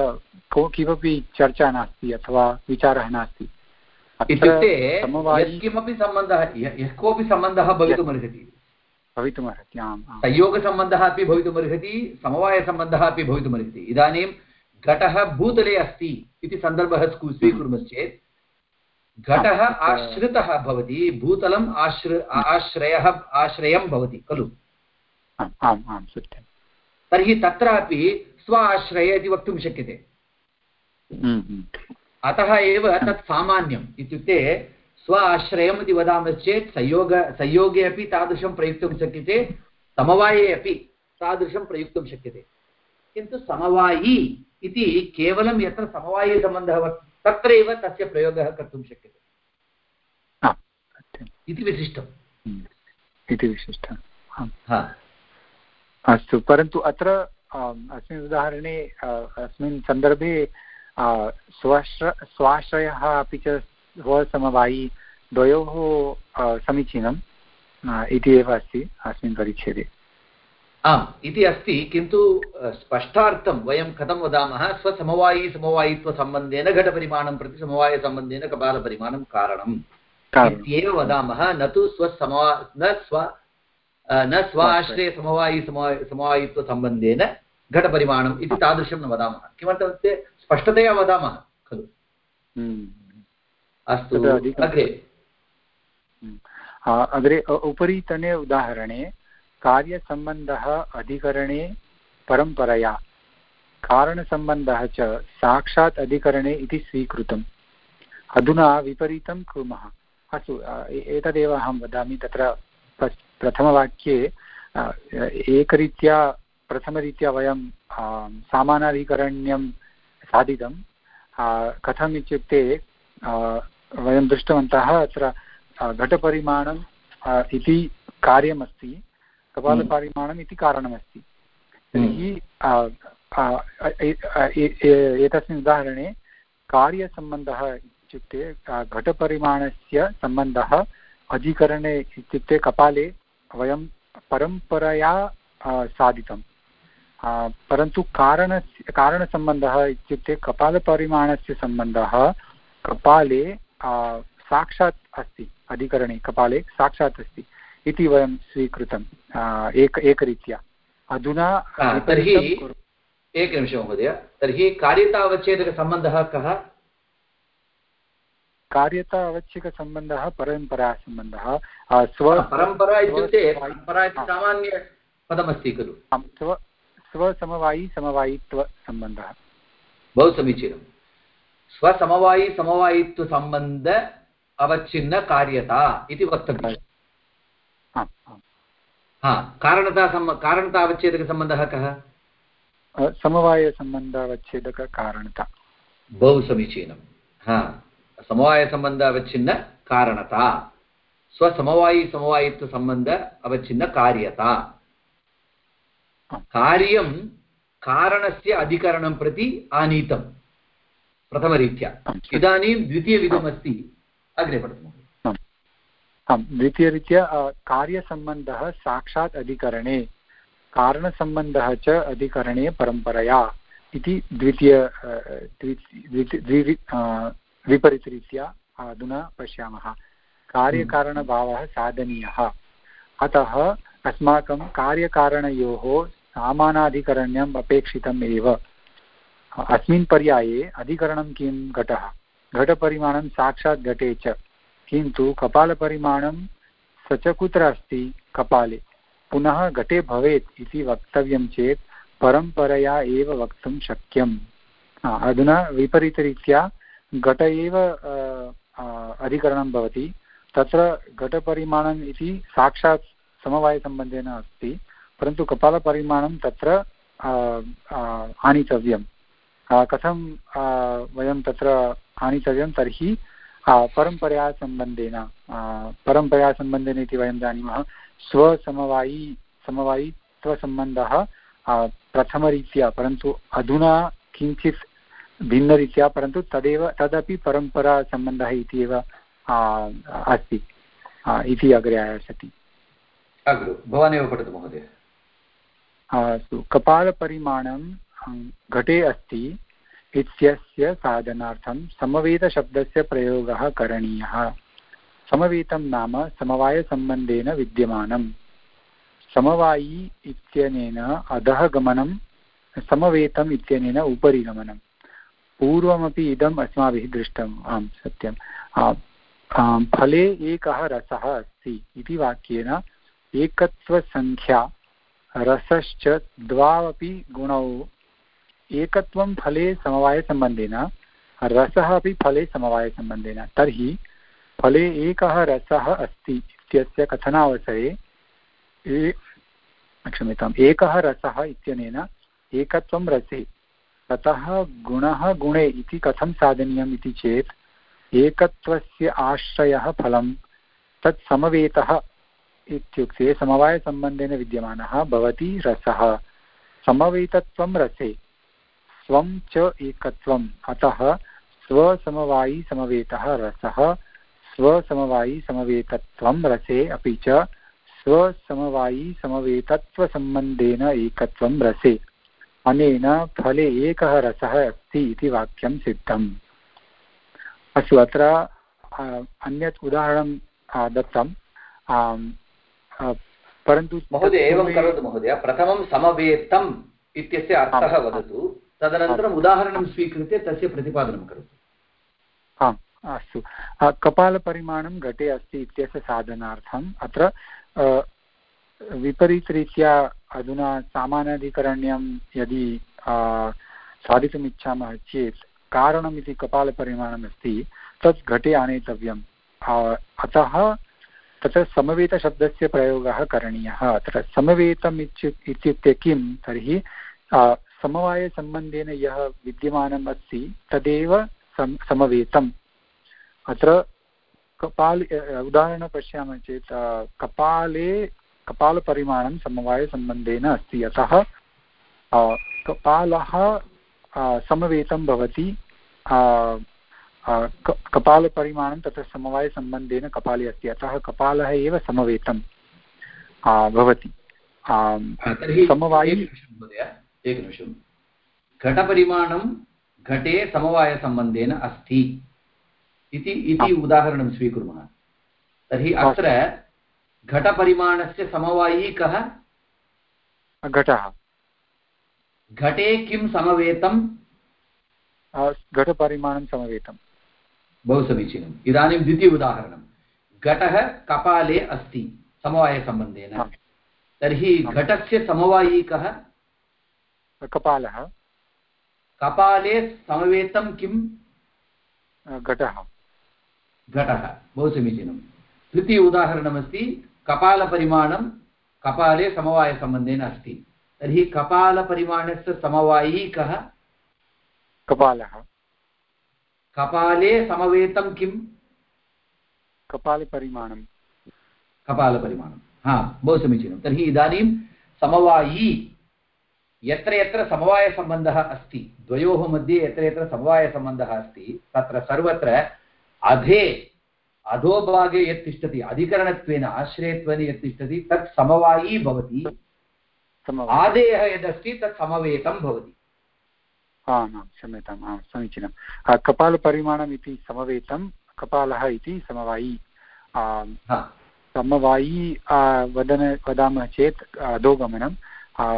किमपि चर्चा नास्ति अथवा विचारः नास्ति। इत्युक्ते यत्किमपि सम्बन्धः यः कोऽपि सम्बन्धः भवितुमर्हति। भवितुमर्हति आम् संयोगसम्बन्धः अपि भवितुमर्हति समवायसम्बन्धः अपि भवितुमर्हति। इदानीं घटः भूतले अस्ति इति सन्दर्भः स्वीकुर्मश्चेत् घटः आश्रितः भवति भूतलम् आश्र आश्रयः आश्रयं भवति खलु। आम् आं सत्यं तर्हि तत्रापि स्व आश्रय इति वक्तुं शक्यते। हम्म, हम्म। अतः एव तत् सामान्यम् इत्युक्ते स्व आश्रयम् इति वदामश्चेत् संयोग संयोगे अपि तादृशं प्रयुक्तुं शक्यते समवाये अपि तादृशं प्रयुक्तुं शक्यते। किन्तु समवायी इति केवलं यत्र समवायीसम्बन्धः वर्तते तत्रैव तस्य प्रयोगः कर्तुं शक्यते। इति विशिष्टम्। हम्म। इति विशिष्टम्। अस्तु परन्तु अत्र अस्मिन् उदाहरणे अस्मिन् सन्दर्भे स्वाश्र स्वाश्रयः अपि च स्वसमवायी द्वयोः समीचीनम् इति एव अस्ति अस्मिन् परिच्छेदे। आम् इति अस्ति किन्तु स्पष्टार्थं वयं कथं वदामः स्वसमवायी समवायित्वसम्बन्धेन घटपरिमाणं प्रति समवायसम्बन्धेन कपालपरिमाणं कारणम्। इत्येव वदामः न तु स्वसमवा न स्व न स्व आश्रयसमवायि समवायित्वसम्बन्धेन घटपरिमाणम् इति तादृशं न वदामः किमर्थमित्युक्ते स्पष्टतया वदामः खलु। अस्तु अग्रे। अग्रे उपरितने उदाहरणे कार्यसम्बन्धः अधिकरणे परम्परया कारणसम्बन्धः च साक्षात् अधिकरणे इति स्वीकृतम् अधुना विपरीतं कुर्मः अस्तु एतदेव अहं वदामि तत्र प्रथमवाक्ये एकरीत्या प्रथमरीत्या वयं सामानाधिकरण्यं साधितं. कथम् इत्युक्ते वयं दृष्टवन्तः अत्र घटपरिमाणम् इति कार्यमस्ति कपालपरिमाणम् इति कारणमस्ति. तर्हि एतस्मिन् उदाहरणे कार्यसम्बन्धः इत्युक्ते घटपरिमाणस्य सम्बन्धः अधिकरणे इत्युक्ते कपाले वयं परम्परया साधितं परन्तु कारणस्य कारणसम्बन्धः इत्युक्ते कपालपरिमाणस्य सम्बन्धः कपाले साक्षात् अस्ति अधिकरणे कपाले साक्षात् अस्ति इति वयं स्वीकृतम् एक एकरीत्या। अधुना तर्हि एकनिमिषं महोदय। तर्हि कार्यतावच्छेदकसम्बन्धः कः? कार्यता अवच्छिकसम्बन्धः परम्परासम्बन्धः स्व परम्परा इत्युक्ते परम्परा इति सामान्यपदमस्ति खलु। स्व स्वसमवायि समवायित्वसम्बन्धः बहु समीचीनं। स्वसमवायिसमवायित्वसम्बन्ध अवच्छिन्नकार्यता इति वक्तव्यम्। हा कारणता सम् कारणता अवच्छेदकसम्बन्धः कः? समवायसम्बन्धावच्छेदककारणता। बहु समीचीनं। हा। समवायसम्बन्ध अवच्छिन्नकारणता स्वसमवायिसमवायित्वसम्बन्ध अवच्छिन्नकार्यता कार्यं कारणस्य अधिकरणं प्रति आनीतं प्रथमरीत्या इदानीं द्वितीयविधमस्ति अग्रे पठतु आम् द्वितीयरीत्या कार्यसम्बन्धः साक्षात् अधिकरणे कारणसम्बन्धः च अधिकरणे परम्परया इति द्वितीय विपरीतरीत्या अधुना पश्यामः। कार्यकारणभावः साधनीयः। अतः अस्माकं कार्यकारणयोः सामानाधिकरण्यम् अपेक्षितम् एव। अस्मिन् पर्याये अधिकरणं किं घटः? घटपरिमाणं साक्षात् घटे च। किन्तु कपालपरिमाणं स च कुत्र अस्ति कपाले। पुनः घटे भवेत् इति वक्तव्यं चेत् परम्परया एव वक्तुं शक्यम्। अधुना विपरीतरीत्या घट एव अधिकरणं भवति। तत्र घटपरिमाणम् इति साक्षात् समवायसम्बन्धेन अस्ति, परन्तु कपालपरिमाणं तत्र आनीतव्यं कथं वयं तत्र आनीतव्यं तर्हि परम्परासम्बन्धेन परम्परासम्बन्धेन इति वयं जानीमः। स्वसमवायी, समवायित्वसम्बन्धः प्रथमरीत्या, परन्तु अधुना किञ्चित् भिन्नरीत्या परन्तु तदेव तदपि परम्परासम्बन्धः इति एव अस्ति इति अग्रे आयास्यति भवानेव पठतु महोदय। अस्तु कपालपरिमाणं घटे अस्ति इत्यस्य साधनार्थं समवेतशब्दस्य प्रयोगः करणीयः। समवेतं नाम समवायसम्बन्धेन विद्यमानम् समवायी इत्यनेन अधः गमनं समवेतम् इत्यनेन उपरि गमनं पूर्वमपि इदम् अस्माभिः दृष्टम् आं सत्यं फले एकः रसः अस्ति इति वाक्येन एकत्वसङ्ख्या, रसश्च द्वावपि गुणौ। एकत्वं फले समवायसम्बन्धेन, रसः अपि फले समवायसम्बन्धेन। तर्हि फले एकः रसः अस्ति इत्यस्य कथनावसरे क्षम्यताम्, एकः रसः इत्यनेन एकत्वं रसे। ततः गुणः गुणे इति कथं साधनीयम् इति चेत् एकत्वस्य आश्रयः फलं तत् समवेतः इत्युक्ते समवायसम्बन्धेन विद्यमानः भवति रसः। समवेतत्वं रसे, स्वं च एकत्वम्, अतः स्वसमवायिसमवेतः रसः, स्वसमवायिसमवेतत्वं रसे अपि च स्वसमवायिसमवेतत्वसम्बन्धेन एकत्वं रसे। अनेन फले एकः रसः अस्ति इति वाक्यं सिद्धम्। अस्तु अत्र अन्यत् उदाहरणं दत्तं परन्तु महोदय एवं करोतु महोदय। प्रथमं समवेतम् इत्यस्य अर्थः वदतु। तदनन्तरम् उदाहरणं स्वीकृत्य तस्य प्रतिपादनं करोतु। आम् अस्तु। कपालपरिमाणं घटे अस्ति इत्यस्य साधनार्थम् अत्र विपरीतरीत्या अधुना सामान्याधिकरण्यं यदि साधितुम् इच्छामः चेत् कारणमिति कपालपरिमाणम् अस्ति तत् घटे आनेतव्यम्। अतः तत्र समवेतशब्दस्य प्रयोगः करणीयः। अत्र समवेतम् इत्यु इत्युक्ते किं? तर्हि समवायसम्बन्धेन यः विद्यमानम् अस्ति, तदेव सम, समवेतम्। अत्र कपाल, उदाहरणं पश्यामः चेत् कपाले कपालपरिमाणं समवायसम्बन्धेन अस्ति। अतः कपालः समवेतं भवति। कपालपरिमाणं तत्र समवायसम्बन्धेन कपाले अस्ति। अतः कपालः एव समवेतं भवति। समवायि एकनिमिषं घटपरिमाणं घटे समवायसम्बन्धेन अस्ति। इति इति उदाहरणं स्वीकुर्मः। तर्हि अत्र घटपरिमाणस्य समवायी कः? घटः। घटे किं समवेतं? घटपरिमाणं समवेतं। बहु समीचीनम्। इदानीं द्वितीय उदाहरणं घटः कपाले अस्ति समवायसम्बन्धेन। तर्हि घटस्य समवायी कः? कपालः। कपाले समवेतं किं? घटः। घटः। बहु समीचीनं तृतीय उदाहरणमस्ति। कपालपरिमाणं कपाले समवायसम्बन्धेन अस्ति। तर्हि कपालपरिमाणस्य समवायी कः? कपालः। कपाले समवेतं किं कपालपरिमाणं। कपालपरिमाणं। हा बहु समीचीनं। तर्हि इदानीं समवायी यत्र यत्र समवायसम्बन्धः अस्ति द्वयोः मध्ये यत्र यत्र समवायसम्बन्धः अस्ति तत्र सर्वत्र अधे अधोभागे यत् तिष्ठति अधिकरणत्वेन आश्रयत्वेन यत् तिष्ठति तत् समवायी भवति। आदेयः यदस्ति तत् समवेतं भवति। आम् आं क्षम्यताम् आं समीचीनं। कपालपरिमाणम् इति समवेतं कपालः इति समवायी। समवायी वदन वदामः चेत् अधोगमनं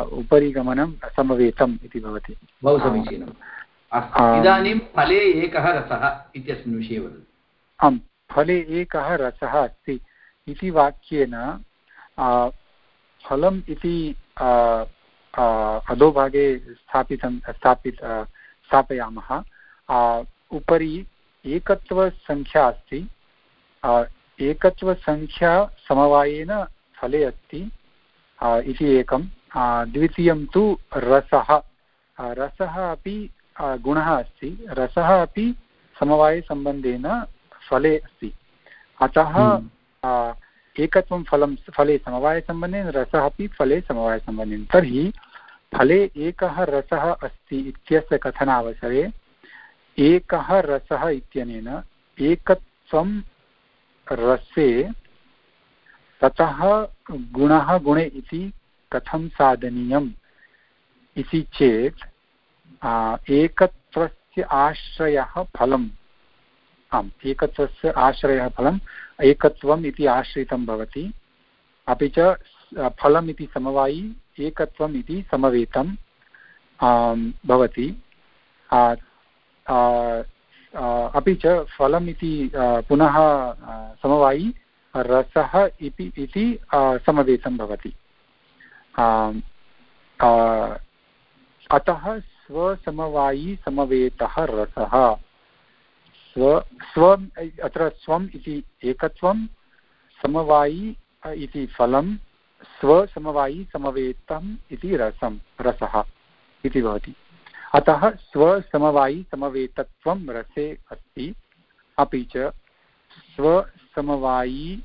उपरि गमनं समवेतम् इति भवति। बहु समीचीनम्। इदानीं फले एकः रसः इत्यस्मिन् विषये वदतु। आम्। फले एकः रसः अस्ति इति वाक्येन फलम् इति अधोभागे स्थापितं, स्थापित स्थापयामः। उपरि एकत्वसङ्ख्या अस्ति। एकत्वसङ्ख्या समवायेन फले अस्ति इति एकं द्वितीयं तु रसः। रसः अपि गुणः अस्ति। रसः अपि समवायसम्बन्धेन फले अस्ति। अतः हम्म। एकत्वं फलं फले समवायसम्बन्धेन रसः अपि फले समवायसम्बन्धेन। तर्हि फले एकः रसः अस्ति इत्यस्य कथनावसरे एकः रसः इत्यनेन एकत्वं रसे ततः गुणः गुणे इति कथं साधनीयम्? इति चेत् एकत्वस्य आश्रयः फलम्। आम्, एकत्वस्य आश्रयः फलम्, एकत्वम् इति आश्रितं भवति। अपि च फलम् इति समवायी, एकत्वम् इति समवेतं भवति। अपि च फलम् इति पुनः समवायी, रसः इति समवेतं भवति। अतः स्वसमवायी समवेतः रसः। स्व स्व अत्र स्वम् इति एकत्वं, समवायी इति फलं स्वसमवायी समवेतम् इति रसं, रसः इति भवति। अतः स्वसमवायी समवेतत्वं रसे अस्ति। अपि च स्वसमवायी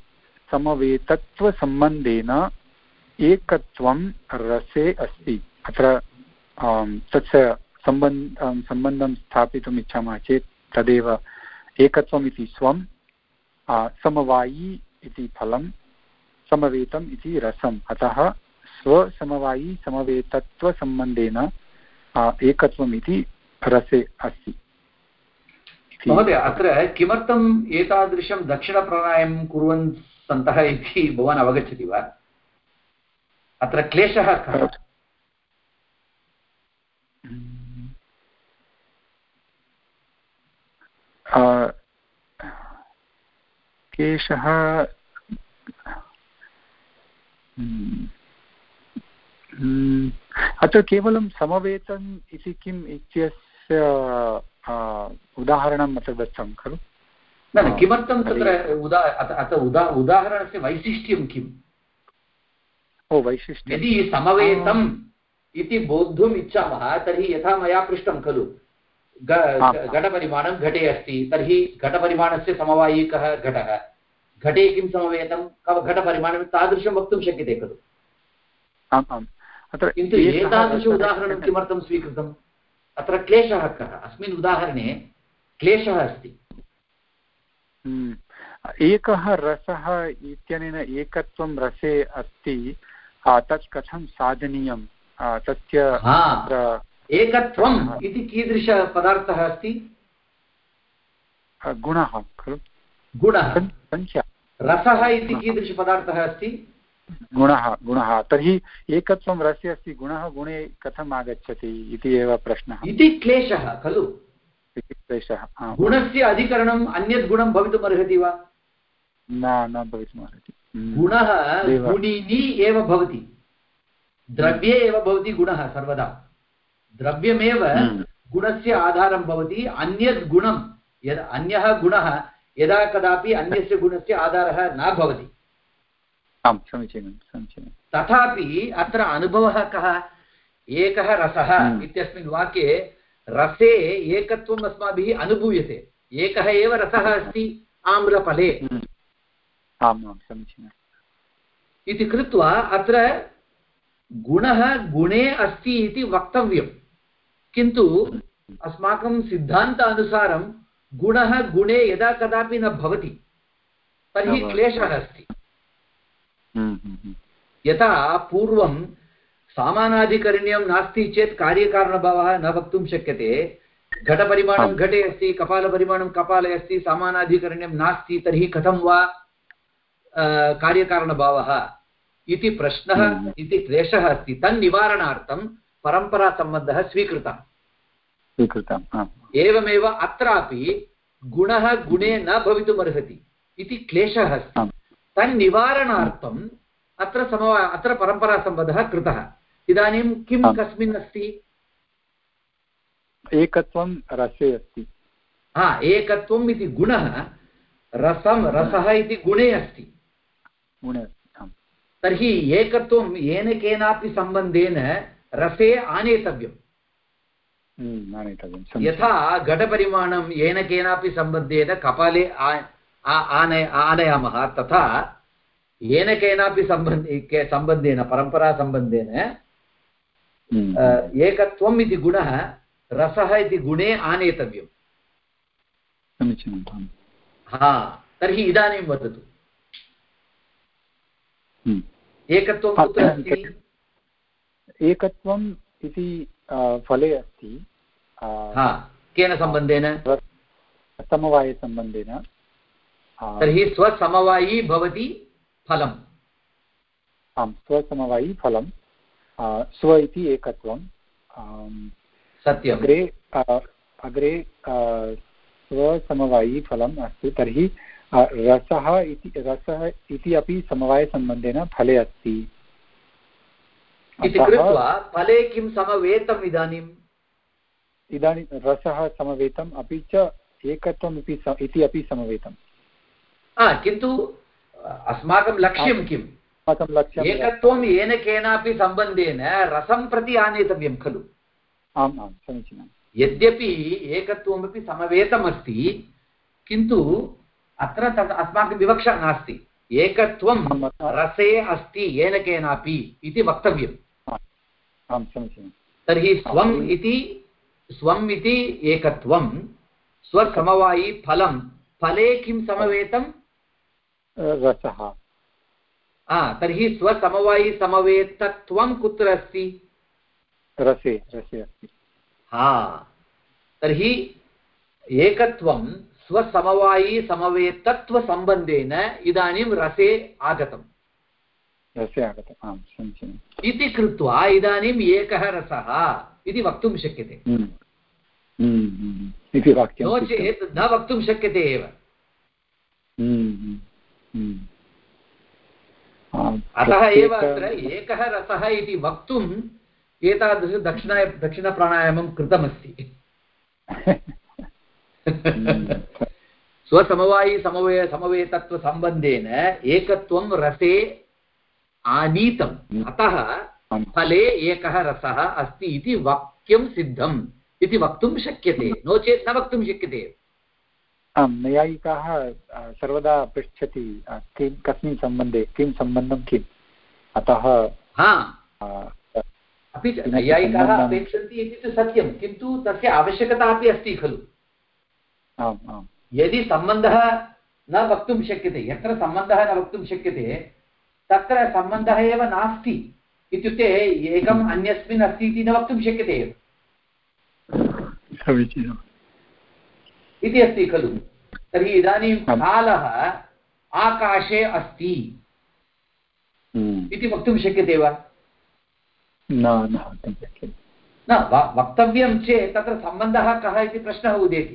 समवेतत्वसम्बन्धेन एकत्वं रसे अस्ति। अत्र तस्य सम्बन्ध सम्बन्धं स्थापितुम् इच्छामः चेत् तदेव एकत्वम् इति स्वं समवायी इति फलं समवेतम् इति रसम्। अतः स्वसमवायी समवेतत्वसम्बन्धेन एकत्वम् इति रसे अस्ति। महोदय अत्र किमर्थम् एतादृशं दक्षिणप्राणायामं कुर्वन् सन्तः इति भवान् अवगच्छति वा? अत्र क्लेशः कः? केशः अत्र केवलं समवेतम् इति किम् इत्यस्य उदाहरणम् अत्र दत्तं खलु? न न किमर्थं तत्र उदा अत्र उदा उदाहरणस्य वैशिष्ट्यं किम्? ओ वैशिष्ट्यं। यदि समवेतम् इति बोद्धुम् इच्छामः तर्हि यथा मया पृष्टं खलु। घटपरिमाणं घटे अस्ति तर्हि घटपरिमाणस्य समवायी कः घटः। घटे किं समवेतं? घटपरिमाणं तादृशं वक्तुं शक्यते खलु। आम् आम्। अत्र किन्तु एतादृश उदाहरणं किमर्थं स्वीकृतम्? अत्र क्लेशः कः? अस्मिन् उदाहरणे क्लेशः अस्ति। हम्म। एकः रसः इत्यनेन एकत्वं रसे अस्ति तत् कथं साधनीयं तस्य एकत्वम् इति कीदृशपदार्थः अस्ति? गुणः खलु? गुणः। सङ्ख्या रसः इति कीदृशपदार्थः अस्ति? गुणः गुणः। तर्हि एकत्वं रसे अस्ति गुणः गुणे कथम् आगच्छति इति एव प्रश्नः। इति क्लेशः खलु? क्लेशः गुणस्य अधिकरणम् अन्यत् गुणं भवितुमर्हति वा? न न भवितुमर्हति। हम्म। गुणः गुणिनि एव भवति। द्रव्ये एव भवति गुणः सर्वदा। द्रव्यमेव हम्म। गुणस्य आधारं भवति अन्यत् गुणं यद् अन्यः गुणः यदा कदापि अन्यस्य गुणस्य आधारः न भवति। आम् समीचीनं समीचीनं। तथापि अत्र अनुभवः कः? एकः रसः हम्म। इत्यस्मिन् वाक्ये रसे एकत्वम् अस्माभिः अनुभूयते। एकः एव रसः अस्ति आम्रफले। हम्म। आम् आम् समीचीनम् इति कृत्वा अत्र गुणः गुणे अस्ति इति वक्तव्यं किन्तु अस्माकं सिद्धान्तानुसारं गुणः गुणे यदा कदापि न भवति तर्हि क्लेशः अस्ति। हम्म, हम्म, हम्म। यथा पूर्वं सामानाधिकरण्यं नास्ति चेत् कार्यकारणभावः न वक्तुं शक्यते। घटपरिमाणं घटे अस्ति कपालपरिमाणं कपाले अस्ति सामानाधिकरण्यं नास्ति तर्हि कथं वा कार्यकारणभावः इति प्रश्नः इति क्लेशः अस्ति। तन्निवारणार्थं परम्परासम्बन्धः स्वीकृतः स्वीकृतम्। एवमेव अत्रापि गुणः गुणे न भवितुमर्हति इति क्लेशः अस्ति। तन्निवारणार्थम् अत्र समवा अत्र परम्परासम्बन्धः कृतः। इदानीं किं कस्मिन् अस्ति? एकत्वं रसे अस्ति। हा एकत्वम् इति गुणः रसं रसः इति गुणे अस्ति। गुणे तर्हि एकत्वं येन केनापि सम्बन्धेन रसे आनेतव्यम्। हम्म, यथा घटपरिमाणं येन केनापि सम्बन्धेन कपाले आनय आनयामः तथा येन केनापि सम्बन्धे सम्बन्धेन परम्परासम्बन्धेन हम्म। एकत्वम् इति गुणः रसः इति गुणे आनेतव्यम्। समीचीनं हा तर्हि इदानीं वदतु। हम्म। एकत्वं कुत्र अस्ति? एकत्वम् इति फले अस्ति। केन सम्बन्धेन? समवायसम्बन्धेन तर्हि स्वसमवायी भवति फलम्। आम् स्वसमवायी फलं स्व इति एकत्वं सत्यम्। अग्रे अग्रे स्वसमवायी फलम् अस्ति। तर्हि रसः इति रसः इति अपि समवायसम्बन्धेन फले अस्ति। इति कृत्वा फले किं समवेतम् इदानीम्? इदानीं रसः समवेतम् अपि च एकत्वम् इति अपि समवेतम्। किन्तु अस्माकं लक्ष्यं किम्? अस्माकं लक्ष्यम् एकत्वं येन केनापि सम्बन्धेन रसं प्रति आनेतव्यं खलु। आम् आम् समीचीनं यद्यपि एकत्वमपि समवेतमस्ति किन्तु अत्र तत् अस्माकं विवक्षा नास्ति। एकत्वं रसे अस्ति येन केनापि इति वक्तव्यम्। आं समीचीनं तर्हि स्वम् इति स्वम् इति एकत्वं स्वसमवायि फलं फले किं समवेतं? रसः। तर्हि स्वसमवायि समवेतत्वं कुत्र अस्ति? रसे रसे अस्ति। हा। तर्हि एकत्वं स्वसमवायि समवेतत्वसम्बन्धेन इदानीं रसे आगतम्। रसे आगतम् आं समीचीनम्। इति कृत्वा इदानीम् एकः रसः इति वक्तुं शक्यते। हम्म। हम्म, हम्म, इति वाक्यं नो चेत् न वक्तुं शक्यते एव। अतः एव अत्र एकः रसः इति वक्तुम् एतादृश दक्षिण दक्षिणप्राणायामं कृतमस्ति। स्वसमवायि समवे समवेतत्वसम्बन्धेन एकत्वं रसे आनीतम्। अतः फले एकः रसः अस्ति इति वाक्यं सिद्धम्। इति वक्तुं शक्यते। नो चेत् न वक्तुं शक्यते। आं नैयायिकाः सर्वदा पृच्छति किं कस्मिन् सम्बन्धे किं सम्बन्धं किम्? अतः हा। अपि च नैयायिकाः अपेक्षन्ति इति तु सत्यं किन्तु तस्य आवश्यकता अपि अस्ति खलु। आम् आम्। यदि सम्बन्धः न वक्तुं शक्यते यत्र सम्बन्धः न वक्तुं शक्यते तत्र सम्बन्धः एव नास्ति इत्युक्ते एकम् अन्यस्मिन् अस्ति इति न वक्तुं शक्यते एव। समीचीनम्। इति अस्ति खलु। तर्हि इदानीं कालः आकाशे अस्ति। हम्म। इति वक्तुं शक्यते वा? न न न वक्तव्यं चेत् तत्र सम्बन्धः कः इति प्रश्नः उदेति।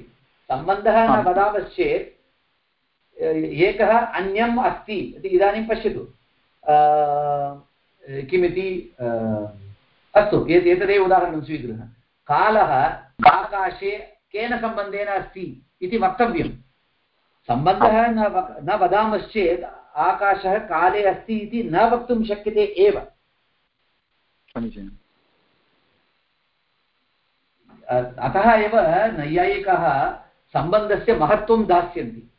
सम्बन्धः न वदामश्चेत् एकः अन्यम् अस्ति इति इदानीं पश्यतु। किमिति अस्तु एतदेव उदाहरणं स्वीकुर्मः। कालः आकाशे केन सम्बन्धेन अस्ति इति वक्तव्यं सम्बन्धः न न वदामश्चेत् आकाशः काले अस्ति इति न वक्तुं शक्यते एव। समीचीनम्। अतः एव नैयायिकाः सम्बन्धस्य महत्त्वं दास्यन्ति।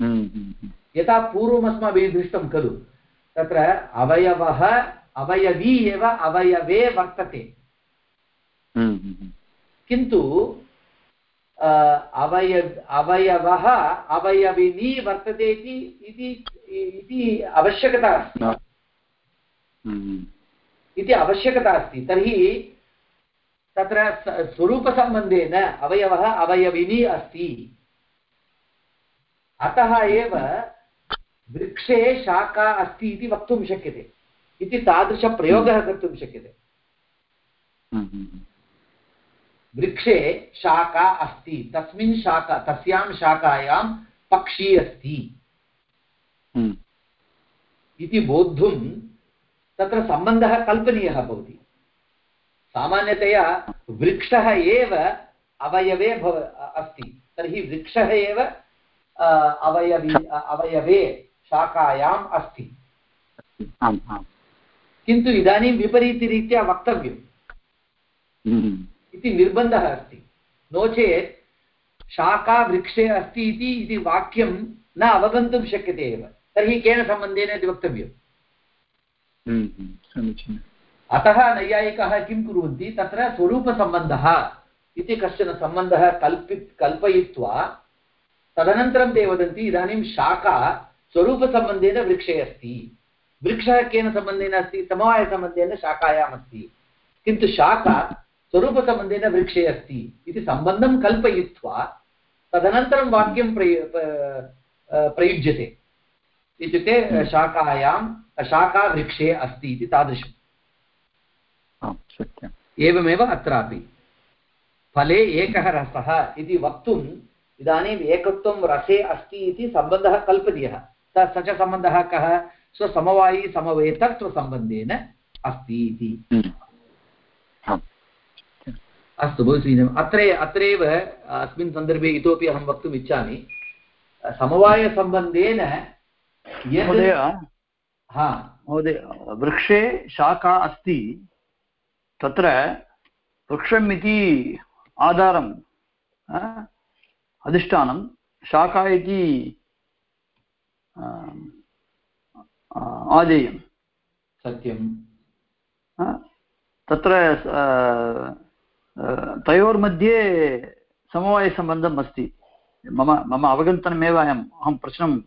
हम्म, हम्म, हम्म। यथा पूर्वम् अस्माभिः दृष्टं खलु। तत्र अवयवः अवयवी एव अवयवे वर्तते। किन्तु अवयव अवयवः अवयविनी वर्तते इति आवश्यकता अस्ति। इति आवश्यकता अस्ति। तर्हि तत्र स्वरूपसम्बन्धेन अवयवः अवयविनी अस्ति। अतः एव वृक्षे शाखा अस्ति इति वक्तुं शक्यते। इति तादृशप्रयोगः कर्तुं शक्यते। वृक्षे शाखा अस्ति। तस्मिन् शाखा तस्यां शाखायां पक्षी अस्ति। हम्म। इति बोद्धुं तत्र सम्बन्धः कल्पनीयः भवति। सामान्यतया वृक्षः एव अवयवे भव अस्ति। तर्हि वृक्षः एव अवयवी अवयवे शाखायाम् अस्ति। किन्तु इदानीं विपरीतरीत्या वक्तव्यम्। हम्म। इति निर्बन्धः अस्ति। नो चेत् शाखा वृक्षे अस्ति इति इति वाक्यं न अवगन्तुं शक्यते एव। तर्हि केन सम्बन्धेन इति वक्तव्यम्? समीचीनम्। अतः नैयायिकाः किं कुर्वन्ति? तत्र स्वरूपसम्बन्धः इति कश्चन सम्बन्धः कल्पि कल्पयित्वा तदनन्तरं ते वदन्ति इदानीं शाखा स्वरूपसम्बन्धेन वृक्षे अस्ति। वृक्षः केन सम्बन्धेन अस्ति समवायसम्बन्धेन शाखायाम् अस्ति किन्तु शाखा स्वरूपसम्बन्धेन वृक्षे अस्ति इति सम्बन्धं कल्पयित्वा तदनन्तरं वाक्यं प्रयु प्रयुज्यते। इत्युक्ते हम्म। शाखायां शाखा वृक्षे अस्ति इति तादृशम् सत्यम्। एवमेव अत्रापि। फले एकः रसः इति वक्तुम् इदानीम् एकत्वं रसे अस्ति इति सम्बन्धः कल्पनीयः। स च सम्बन्धः कः? स्वसमवायी समवेतत्वसम्बन्धेन अस्ति इति। हम्म। अस्तु बहु समीचीनम् अत्र अत्रैव अस्मिन् सन्दर्भे इतोपि अहं वक्तुम् इच्छामि। समवायसम्बन्धेन महोदय हा। महोदय वृक्षे शाखा अस्ति तत्र वृक्षम् इति आधारं अधिष्ठानं शाखा इति आदेयं सत्यं तत्र तयोर्मध्ये समवायसम्बन्धम् अस्ति मम मम अवगन्तनमेव अयम् अहं प्रश्नम्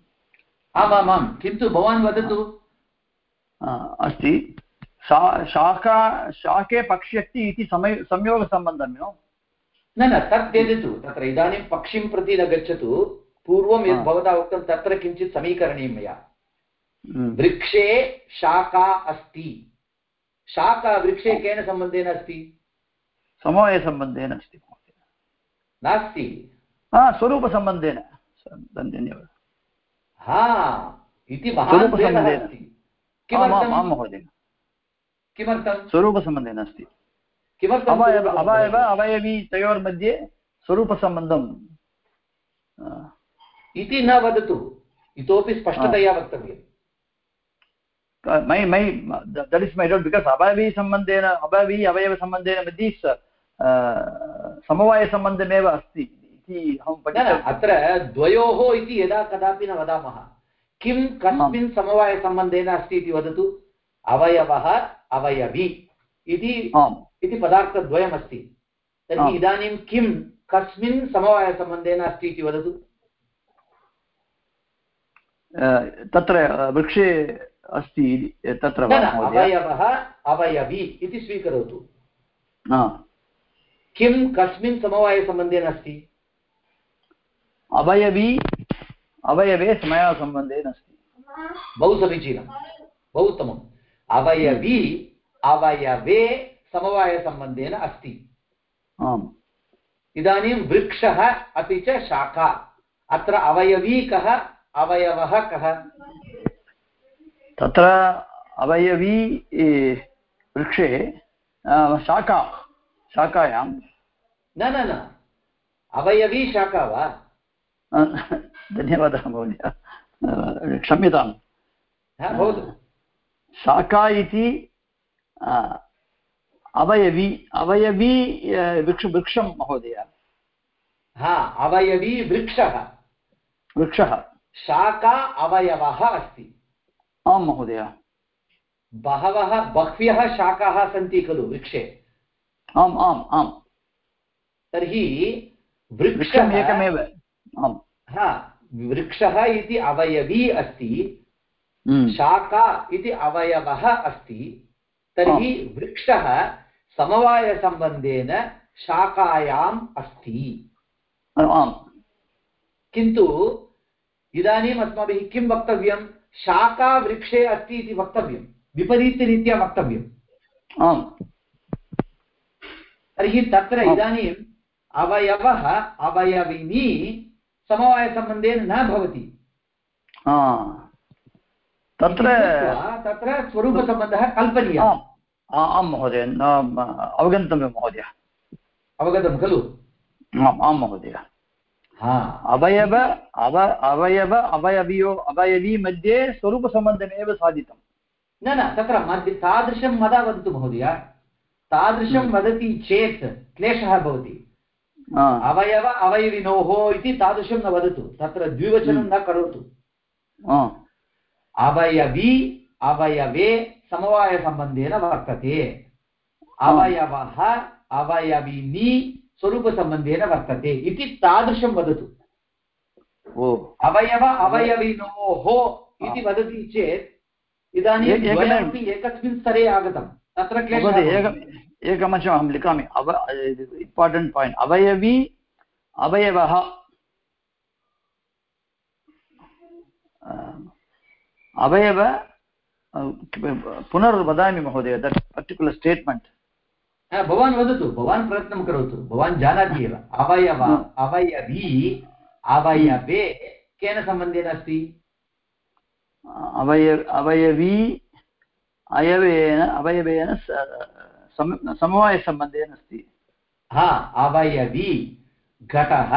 आमामां किन्तु भवान् वदतु अस्ति शा शाखा शाके पक्ष्यति इति समय संयोगसम्बन्धं नो न न तत् त्यजतु तत्र इदानीं पक्षिं प्रति न गच्छतु पूर्वं यद् भवता उक्तं तत्र किञ्चित् समीकरणीयं मया। हम्म। वृक्षे शाखा अस्ति। शाखा वृक्षे केन सम्बन्धेन अस्ति? समवायसम्बन्धेन अस्ति नास्ति। हा स्वरूपसम्बन्धेन। धन्यवादः हा इति महोदय। किमर्थं स्वरूपसम्बन्धेन अस्ति। किमर्थम् अवयव अवयव अवयवी तयोर्मध्ये स्वरूपसम्बन्धं इति न वदतु। इतोपि स्पष्टतया वक्तव्यम्। My my that is my doubt because अवयवी अवयवी अवयवसम्बन्धेन मध्ये समवायसम्बन्धमेव अस्ति इति अहं न अत्र द्वयोः इति यदा कदापि न वदामः। किं कस्मिन् समवायसम्बन्धेन अस्ति इति वदतु? अवयवः अवयवी इति इति पदार्थद्वयमस्ति। तर्हि इदानीं किं कस्मिन् समवायसम्बन्धेन अस्ति इति वदतु। तत्र वृक्षे अस्ति तत्र अवयवः अवयवी इति स्वीकरोतु। किं कस्मिन् समवायसम्बन्धेन अस्ति अवयवी अवयवे समयसम्बन्धेन अस्ति बहु समीचीनं बहु उत्तमम्। अवयवी अवयवे समवायसम्बन्धेन अस्ति। आम्। इदानीं वृक्षः अपि च शाखा। अत्र अवयवी कः अवयवः कः? तत्र अवयवी वृक्षे शाखा शाखायां। न न न। अवयवी शाखा वा? धन्यवादः महोदय। क्षम्यतां भवतु। शाखा इति अवयवी अवयवी वृक्ष वृक्षं महोदय। हा अवयवी वृक्षः। वृक्षः। शाखा अवयवः अस्ति। आं महोदय। बहवः बह्व्यः शाखाः सन्ति खलु वृक्षे। आम् आम् आम्। तर्हि वृक्षम् वृक्षः एकमेव आम्। हा वृक्षः इति अवयवी अस्ति हम्म। शाखा इति अवयवः अस्ति तर्हि वृक्षः समवायसम्बन्धेन शाखायाम् अस्ति। आम्। किन्तु इदानीम् अस्माभिः किं वक्तव्यं? शाखा वृक्षे अस्ति इति वक्तव्यं। विपरीतरीत्या वक्तव्यम् आम्। तर्हि तत्र। इदानीम् अवयवः अवयविनी समवायसम्बन्धेन न भवति। तत्र तत्र स्वरूपसम्बन्धः कल्पनीयः। आं महोदय। अवगन्तव्यं महोदय। अवगतं खलु? आम् आं महोदय। अवयव अव अवयव अवयवियो अवयवी मध्ये स्वरूपसम्बन्धमेव साधितं न न तत्र मध्ये तादृशं मदा वदतु महोदय। तादृशं हम्म। वदति चेत् क्लेशः भवति। अवयव अवयविनोः इति तादृशं न वदतु। तत्र द्विवचनं हम्म। न करोतु। अवयवी अवयवे समवायसम्बन्धेन वर्तते। अवयवः अवयविनी स्वरूपसम्बन्धेन वर्तते इति तादृशं वदतु। अवयव अवयविनोः इति वदति चेत् इदानीं द्वयमपि एकस्मिन् स्तरे आगतं। तत्र क्लेशः एकमंशम् अहं लिखामि। अव इम्पार्टेण्ट् पायिण्ट् अवयवी अवयवः अवयव पुनर्वदामि महोदय दट् पर्टिकुलर् स्टेट्मेण्ट् भवान् वदतु भवान् प्रयत्नं करोतु भवान् जानाति एव अवयव। अवयवी अवयवे केन सम्बन्धेन अस्ति अवय अवयवी अयवेन अवयवेन समवायसम्बन्धेन अस्ति हा अवयवी घटः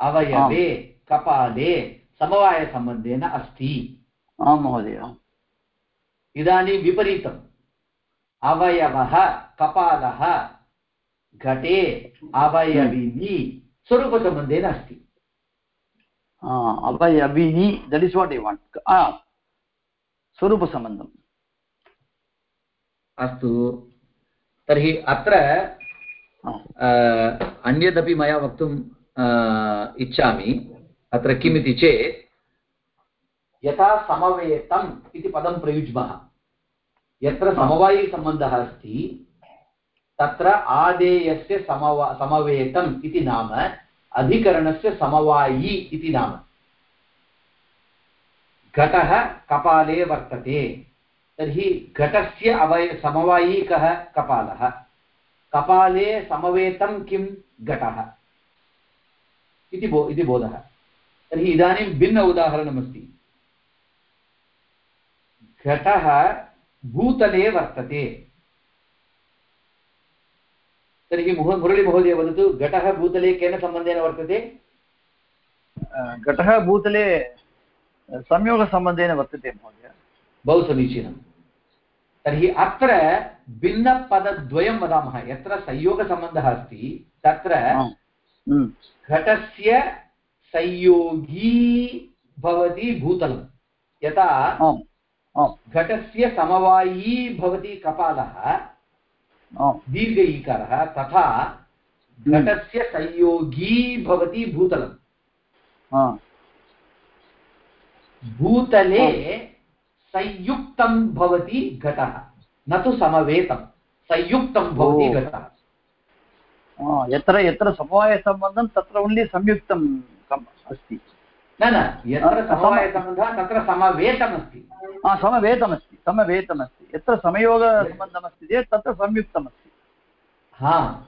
अवयवे कपाले समवायसम्बन्धेन अस्ति आं महोदय इदानीं विपरीतम् अवयवः कपालः घटे अवयविनी स्वरूपसम्बन्धेन अस्ति। अवयविनी that is what I want स्वरूपसम्बन्धम्। अस्तु। तर्हि अत्र अन्यदपि मया वक्तुम् इच्छामि। अत्र किमिति चेत् यथा समवेतम् इति पदं प्रयुज्मः। यत्र समवायिसम्बन्धः अस्ति, तत्र आदेयस्य समवा, समवेतम् इति नाम, अधिकरणस्य समवायी इति नाम। घटः कपाले वर्तते, तर्हि घटस्य अवय, समवायी कः? कपालः। कपाले समवेतं किं? घटः। इति बो, इति बोधः। तर्हि इदानीं भिन्न उदाहरणमस्ति। घटः भूतले वर्तते तर्हि मुह मुरळीमहोदय वदतु घटः भूतले केन सम्बन्धेन वर्तते घटः भूतले संयोगसम्बन्धेन वर्तते महोदय बहु समीचीनं तर्हि अत्र भिन्नपदद्वयं वदामः यत्र संयोगसम्बन्धः अस्ति तत्र घटस्य संयोगी भवति भूतलं यथा घटस्य समवायी भवति कपालः दीर्घ ईकारः तथा घटस्य संयोगी भवति भूतलं। हा, भूतले संयुक्तं भवति घटः न तु समवेतं। संयुक्तं भवति घटः। यत्र यत्र समवायसम्बन्धं तत्र ओन्लि संयुक्तं अस्ति। न न यत्र सम- समवायसम्बन्धः तत्र समवेतमस्ति। हा समवेतमस्ति समवेतमस्ति। यत्र समयोगसम्बन्धमस्ति चेत् तत्र संयुक्तमस्ति। हा।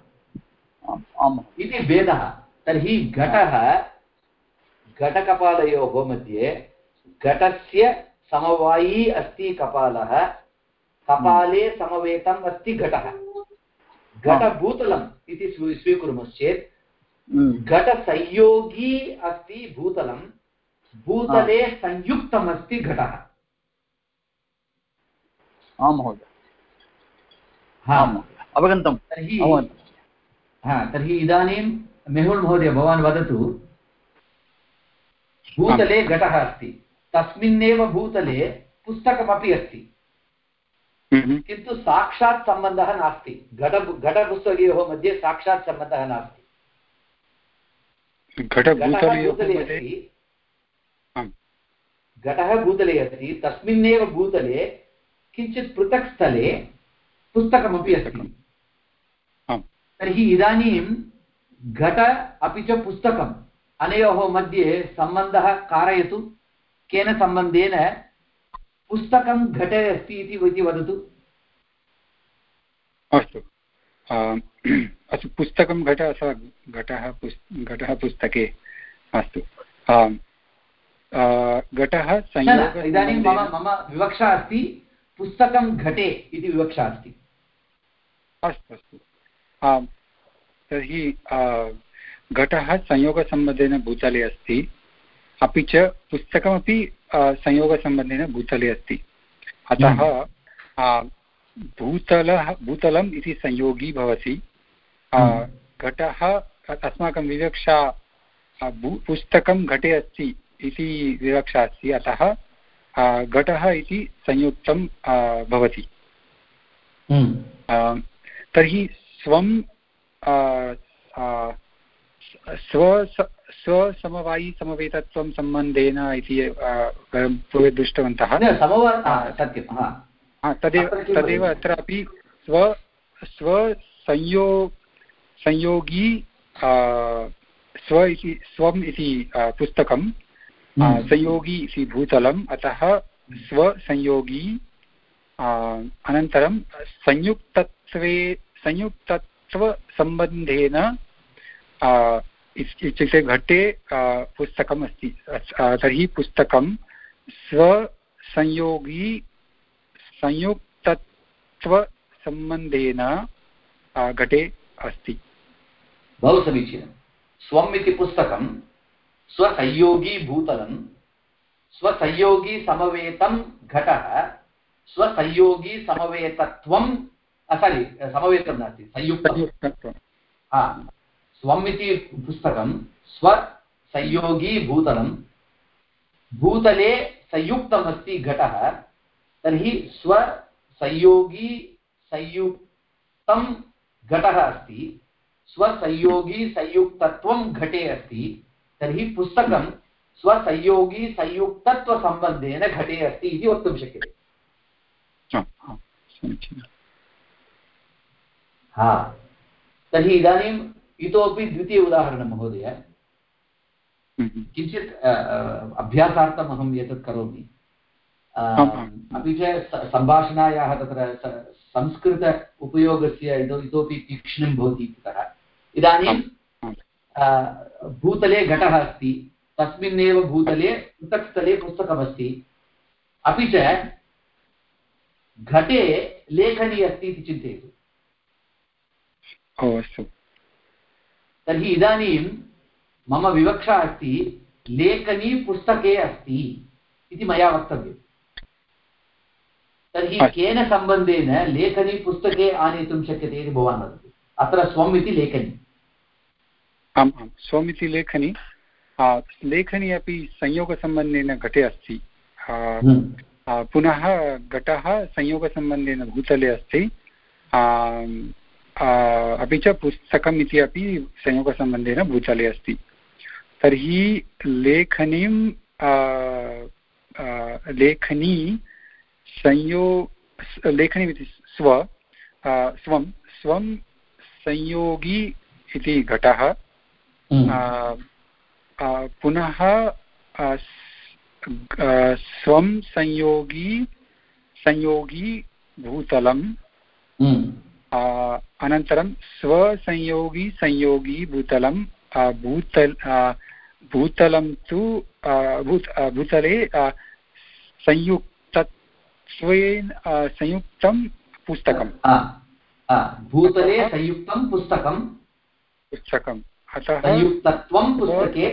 आम् इति भेदः। तर्हि घटः घटकपालयोः मध्ये घटस्य समवायी अस्ति कपालः कपाले समवेतम् अस्ति घटः। घटभूतलम् इति स्वीकुर्मश्चेत् हम्म, घटसंयोगी अस्ति भूतलं भूतले संयुक्तमस्ति घटः। आं महोदय। हा। अवगन्तं तर्हि हा तर्हि इदानीं मेहुल् महोदय भवान् वदतु। भूतले घटः अस्ति। तस्मिन्नेव भूतले पुस्तकमपि अस्ति। हम्म, किन्तु साक्षात् सम्बन्धः नास्ति। घट घटपुस्तकयोः मध्ये साक्षात् सम्बन्धः नास्ति। घटः भूतले अस्ति तस्मिन्नेव भूतले किञ्चित् पृथक् स्थले पुस्तकमपि अस्ति। तर्हि इदानीं घट अपि च पुस्तकम्। अनयोः मध्ये सम्बन्धः कारयतु। केन सम्बन्धेन? पुस्तकं घटे अस्ति इति वदतु। अस्तु। अस्तु। पुस्तकं घट घटः घटः पुस्तके। अस्तु। घटः न, इदानीं मम मम विवक्षा अस्ति पुस्तकं घटे इति विवक्षा अस्ति। अस्तु अस्तु। आम् तर्हि घटः संयोगसम्बन्धेन भूतले अस्ति अपि च पुस्तकमपि संयोगसम्बन्धेन भूतले अस्ति। अतः आ, भूतलः भूतलम् इति संयोगी भवति हम्म। घटः अस्माकं विवक्षा पुस्तकं घटे अस्ति। इति विवक्षा अस्ति अतः घटः इति संयुक्तं भवति। हम्म। तर्हि स्वं स्व स्वसमवायी समवेतत्वं सम्बन्धेन इति वयं पूर्वे दृष्टवन्तः। तदेव तदेव अत्रापि स्व स्वसंयो संयोगी स्व इति स्वम् इति पुस्तकं। संयोगी इति भूतलम् अतः स्वसंयोगी अनन्तरं संयुक्तत्वे संयुक्तत्वसम्बन्धेन इत्युक्ते घटे पुस्तकम् अस्ति तर्हि पुस्तकं स्वसंयोगी संयुक्तत्वसम्बन्धेन घटे अस्ति। बहु समीचीनं। स्वम् इति पुस्तकं स्वसंयोगी भूतलं स्वसंयोगी समवेतं घटः स्वसंयोगी समवेतत्वं सारि समवेतं नास्ति संयुक्तं हा स्वम् इति पुस्तकं स्वसंयोगी भूतलं भूतले संयुक्तमस्ति घटः तर्हि स्वसंयोगी संयुक्तं घटः अस्ति स्वसंयोगी संयुक्तत्वं घटे अस्ति तर्हि पुस्तकं स्वसंयोगी संयुक्तत्वसम्बन्धेन घटे अस्ति इति वक्तुं शक्यते। हा, तर्हि इदानीम् इतोपि द्वितीय उदाहरणं महोदय। हम्म, किञ्चित् अभ्यासार्थम् अहम् एतत् करोमि। अपि च सम्भाषणायाः तत्र संस्कृत उपयोगस्य इतो इतोपि तीक्ष्णं भवति इत्यतः। इदानीं भूतले घटः अस्ति तस्मिन्नेव भूतले पृथक् स्थले पुस्तकमस्ति। अपि च घटे लेखनी अस्ति इति चिन्तयतु। अस्तु। तर्हि इदानीं मम विवक्षा अस्ति लेखनी पुस्तके अस्ति इति मया वक्तव्यम्। तर्हि केन सम्बन्धेन लेखनी पुस्तके आनेतुं शक्यते इति भवान् वदतु। अत्र स्वम् इति लेखनी। आम् आम् स्वमिति लेखनी। लेखनी अपि संयोगसम्बन्धेन घटे अस्ति। पुनः घटः संयोगसम्बन्धेन भूतले अस्ति। अपि च पुस्तकम् इति अपि संयोगसम्बन्धेन भूतले अस्ति। तर्हि लेखनीं लेखनी संयो लेखनी इति स्व स्वं स्वं संयोगी इति घटः। पुनः स्वं संयोगी संयोगी भूतलं अनन्तरं स्वसंयोगी संयोगी भूतलं भूतल भूतलं तु भूत भूतले संयुक्तत्वेन संयुक्तं पुस्तकं भूतले संयुक्तं पुस्तकं पुस्तकम्। अतः संयुक्तत्वं पुस्तके।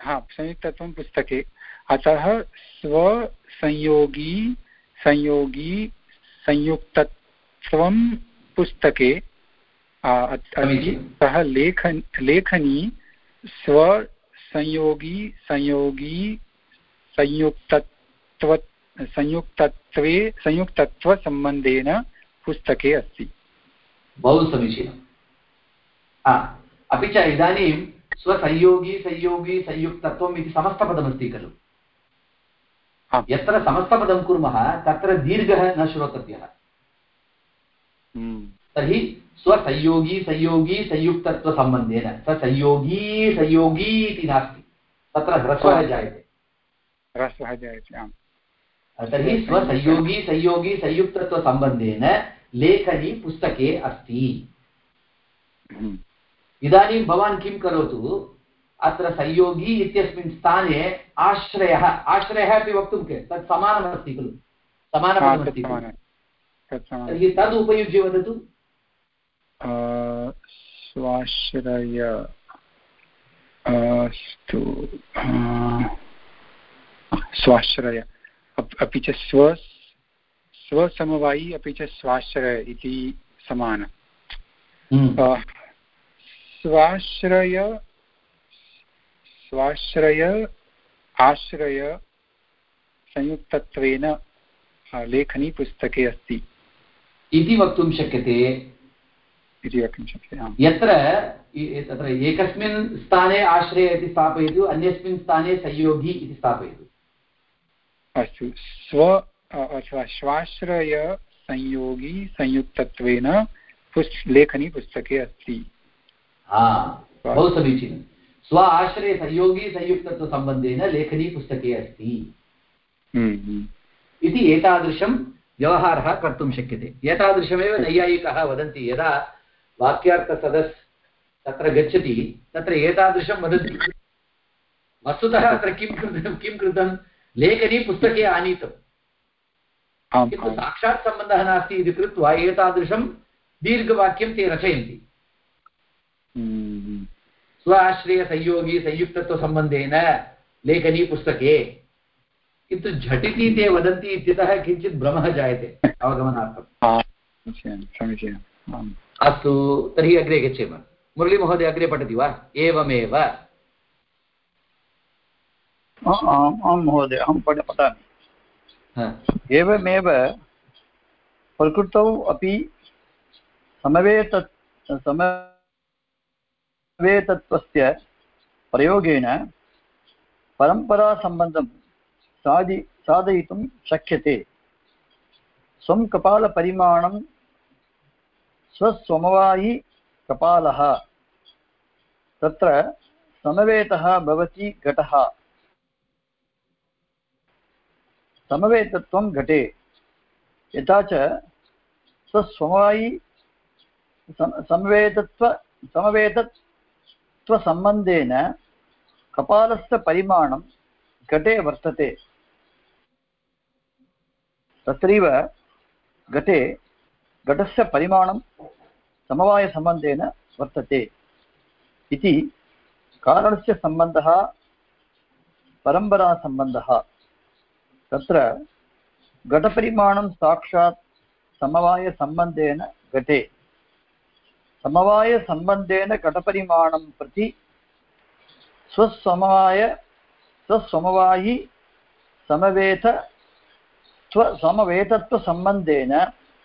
हा संयुक्तत्वं पुस्तके। अतः स्वसंयोगी संयोगी संयुक्तत्वं पुस्तके सः लेखन लेखनी स्वसंयोगी संयोगी संयुक्तत्व संयुक्तत्वे संयुक्तत्वसम्बन्धेन पुस्तके अस्ति। बहु समीचीनम् अपि च इदानीं स्वसंयोगी संयोगी संयुक्तत्वम् इति समस्तपदमस्ति खलु यत्र समस्तपदं कुर्मः तत्र दीर्घः न श्रोतव्यः। तर्हि स्वसंयोगी संयोगी संयुक्तत्वसम्बन्धेन स्वसंयोगी संयोगी इति नास्ति तत्र ह्रस्वः जायते ह्रस्वः जायते तर्हि स्वसंयोगी संयोगी संयुक्तत्वसम्बन्धेन लेखनी पुस्तके अस्ति। इदानीं भवान् किं करोतु? अत्र संयोगी इत्यस्मिन् स्थाने आश्रयः आश्रयः अपि वक्तुं के? तत् समानमस्ति खलु? समानपदमस्ति तर्हि तद् उपयुज्य वदतु स्वाश्रय अस्तु स्वाश्रय। अपि च स्व स्वसमवायी अपि च स्वाश्रय इति समान हम्म। स्वाश्रय स्वाश्रय आश्रय संयुक्तत्वेन लेखनी पुस्तके अस्ति। इति वक्तुं शक्यते? इति वक्तुं शक्यते यत्र तत्र एकस्मिन् स्थाने आश्रय इति स्थापयतु अन्यस्मिन् स्थाने संयोगी इति स्थापयतु। अस्तु। स्व अथवा स्वाश्रय संयोगी संयुक्तत्वेन पुस् लेखनी पुस्तके अस्ति। बहु समीचीनं स्व आश्रयसंयोगी संयुक्तत्वसम्बन्धेन लेखनी पुस्तके अस्ति। हम्म, हम्म। इति एतादृशं व्यवहारः कर्तुं शक्यते। एतादृशमेव नैयायिकाः वदन्ति यदा वाक्यार्थसदस् तत्र गच्छति तत्र एतादृशं वदन्ति वस्तुतः अत्र किं कृतं किं कृतं? लेखनी पुस्तके आनीतम्। किन्तु साक्षात् सम्बन्धः नास्ति इति कृत्वा एतादृशं दीर्घवाक्यं ते रचयन्ति। स्व आश्रयसंयोगी संयुक्तत्वसम्बन्धेन लेखनी पुस्तके किन्तु झटिति ते वदन्ति इत्यतः किञ्चित् भ्रमः जायते अवगमनार्थम् समीचीनम् अस्तु तर्हि अग्रे गच्छेम मुरळीमहोदय अग्रे पठति वा एवमेव आं महोदय अहं पठ पठामि एवमेव प्रकृतौ अपि समवेत सम वेतत्वस्य प्रयोगेन परम्परासम्बन्धं साधि, साधयितुं शक्यते। स्वं कपालपरिमाणं स्वस्वमवायि कपालः। तत्र समवेतः भवति घटः। समवेतत्वं घटे। यथा च स्वस्वमवायि समवेतत्व, समवेतत् स्वसम्बन्धेन कपालस्य परिमाणं घटे वर्तते। तत्रैव घटे, घटस्य परिमाणं समवायसम्बन्धेन वर्तते इति कारणस्य सम्बन्धः, परम्परासम्बन्धः। तत्र घटपरिमाणं साक्षात् समवायसम्बन्धेन घटे। समवायसम्बन्धेन घटपरिमाणं प्रति स्वसमवाय स्वसमवायि समवेत स्वसमवेतत्वसम्बन्धेन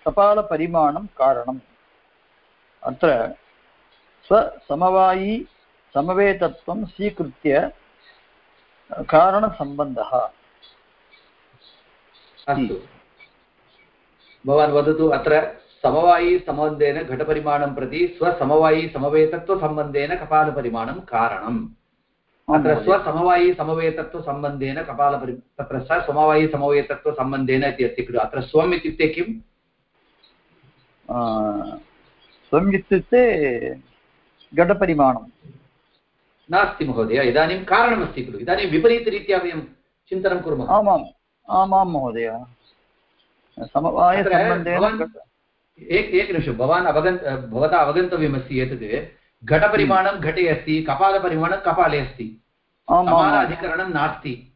कपालपरिमाणं कारणम्। अत्र स्वसमवायि समवेतत्वं स्वीकृत्य कारणसम्बन्धः। अस्तु। भवान् वदतु अत्र समवायिसम्बन्धेन घटपरिमाणं प्रति स्वसमवायिसमवेतत्वसम्बन्धेन कपालपरिमाणं कारणम्। अत्र स्वसमवायिसमवेतत्वसम्बन्धेन कपालपरि तत्र स्वसमवायिसमवेतत्वसम्बन्धेन इति अस्ति खलु। अत्र स्वम् इत्युक्ते किम्? स्वम् इत्युक्ते घटपरिमाणं नास्ति महोदय इदानीं कारणमस्ति खलु। इदानीं विपरीतरीत्या वयं चिन्तनं कुर्मः। आमाम् आमां महोदय। समवायसम्बन्धेन एक एकनिमिषं भवान् अवगन् भवता अवगन्तव्यमस्ति एतत् घटपरिमाणं घटे अस्ति कपालपरिमाणं कपाले अस्ति। समानाधिकरणं नास्ति।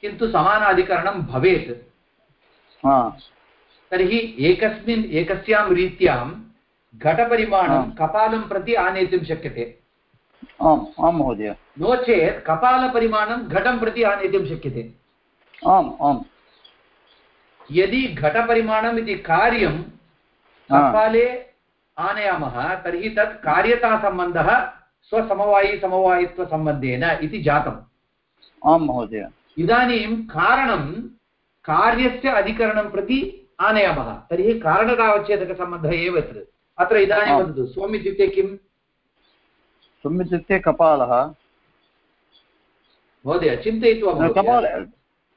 किन्तु समानाधिकरणं भवेत्। तर्हि एकस्मिन् एकस्यां रीत्यां घटपरिमाणं कपालं प्रति आनेतुं शक्यते। आम् आं महोदय। नो चेत् कपालपरिमाणं घटं प्रति आनेतुं शक्यते। आम् आम्। यदि घटपरिमाणम् इति कार्यं। कपाले आनयामः तर्हि तत् कार्यतासम्बन्धः स्वसमवायिसमवायित्वसम्बन्धेन इति जातम्। आं महोदय। इदानीं कारणं कार्यस्य अधिकरणं प्रति आनयामः। तर्हि कारणतावच्छेदकसम्बन्धः एव अत्र अत्र इदानीं। वदतु स्वम् इत्युक्ते किम्? स्वम् इत्युक्ते कपालः। महोदय चिन्तयित्वा कपाल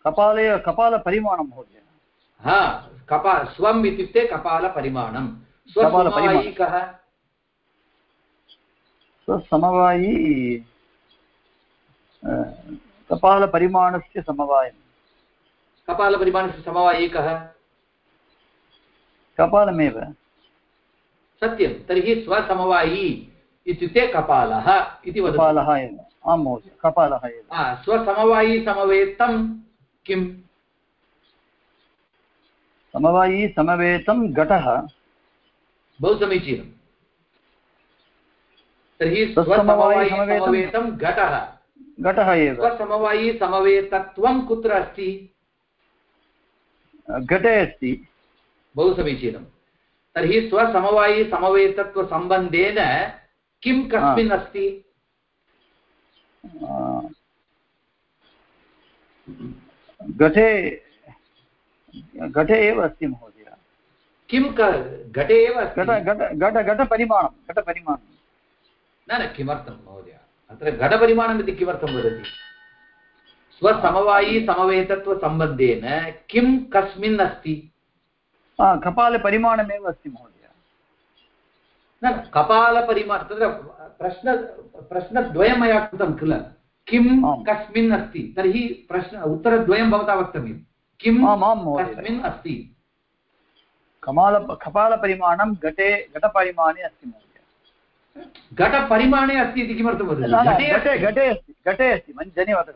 कपाले कपालपरिमाणं महोदय। हा कपा स्वम् इत्युक्ते कपालपरिमाणं। स्वसमवायी कः? स्वसमवायी कपालपरिमाणस्य समवायं कपालपरिमाणस्य समवायी कः? कपालमेव। सत्यं तर्हि स्वसमवायी इत्युक्ते कपालः इति वदतु। कपालः एव। आं महोदय कपालः एव। स्वसमवायी समवेतं किम्? समवायी समवेतं घटः बहु समीचीनं। तर्हि स्वसमवायी स्वसमवायी समवेतं- समवेतं घटः घटः एव। स्वसमवायी समवेतत्वं कुत्र अस्ति? घटे अस्ति। बहु समीचीनं। तर्हि स्वसमवायी समवेतत्वसम्बन्धेन किं कस्मिन् अस्ति? घटे घटे एव अस्ति महोदय। किं घटे एव घट घट घट घटपरिमाणं घटपरिमाणं। न न किमर्थं महोदय? अत्र घटपरिमाणम् इति किमर्थं वदति? स्वसमवायी समवेतत्वसम्बन्धेन किं कस्मिन् अस्ति? कपालपरिमाणमेव अस्ति महोदय। न न कपालपरिमाण तत्र प्रश्न प्रश्नद्वयं मया कृतं किल? आम्। कस्मिन् अस्ति? तर्हि प्रश्न उत्तरद्वयं भवता वक्तव्यं महोदय। कस्मिन् अस्ति? कपाल कपालपरिमाणं घटे घटपरिमाणे अस्ति महोदय। घटपरिमाणे अस्ति इति किमर्थं वदति? घटे घटे अस्ति। घटे अस्ति मन्- धन्यवादः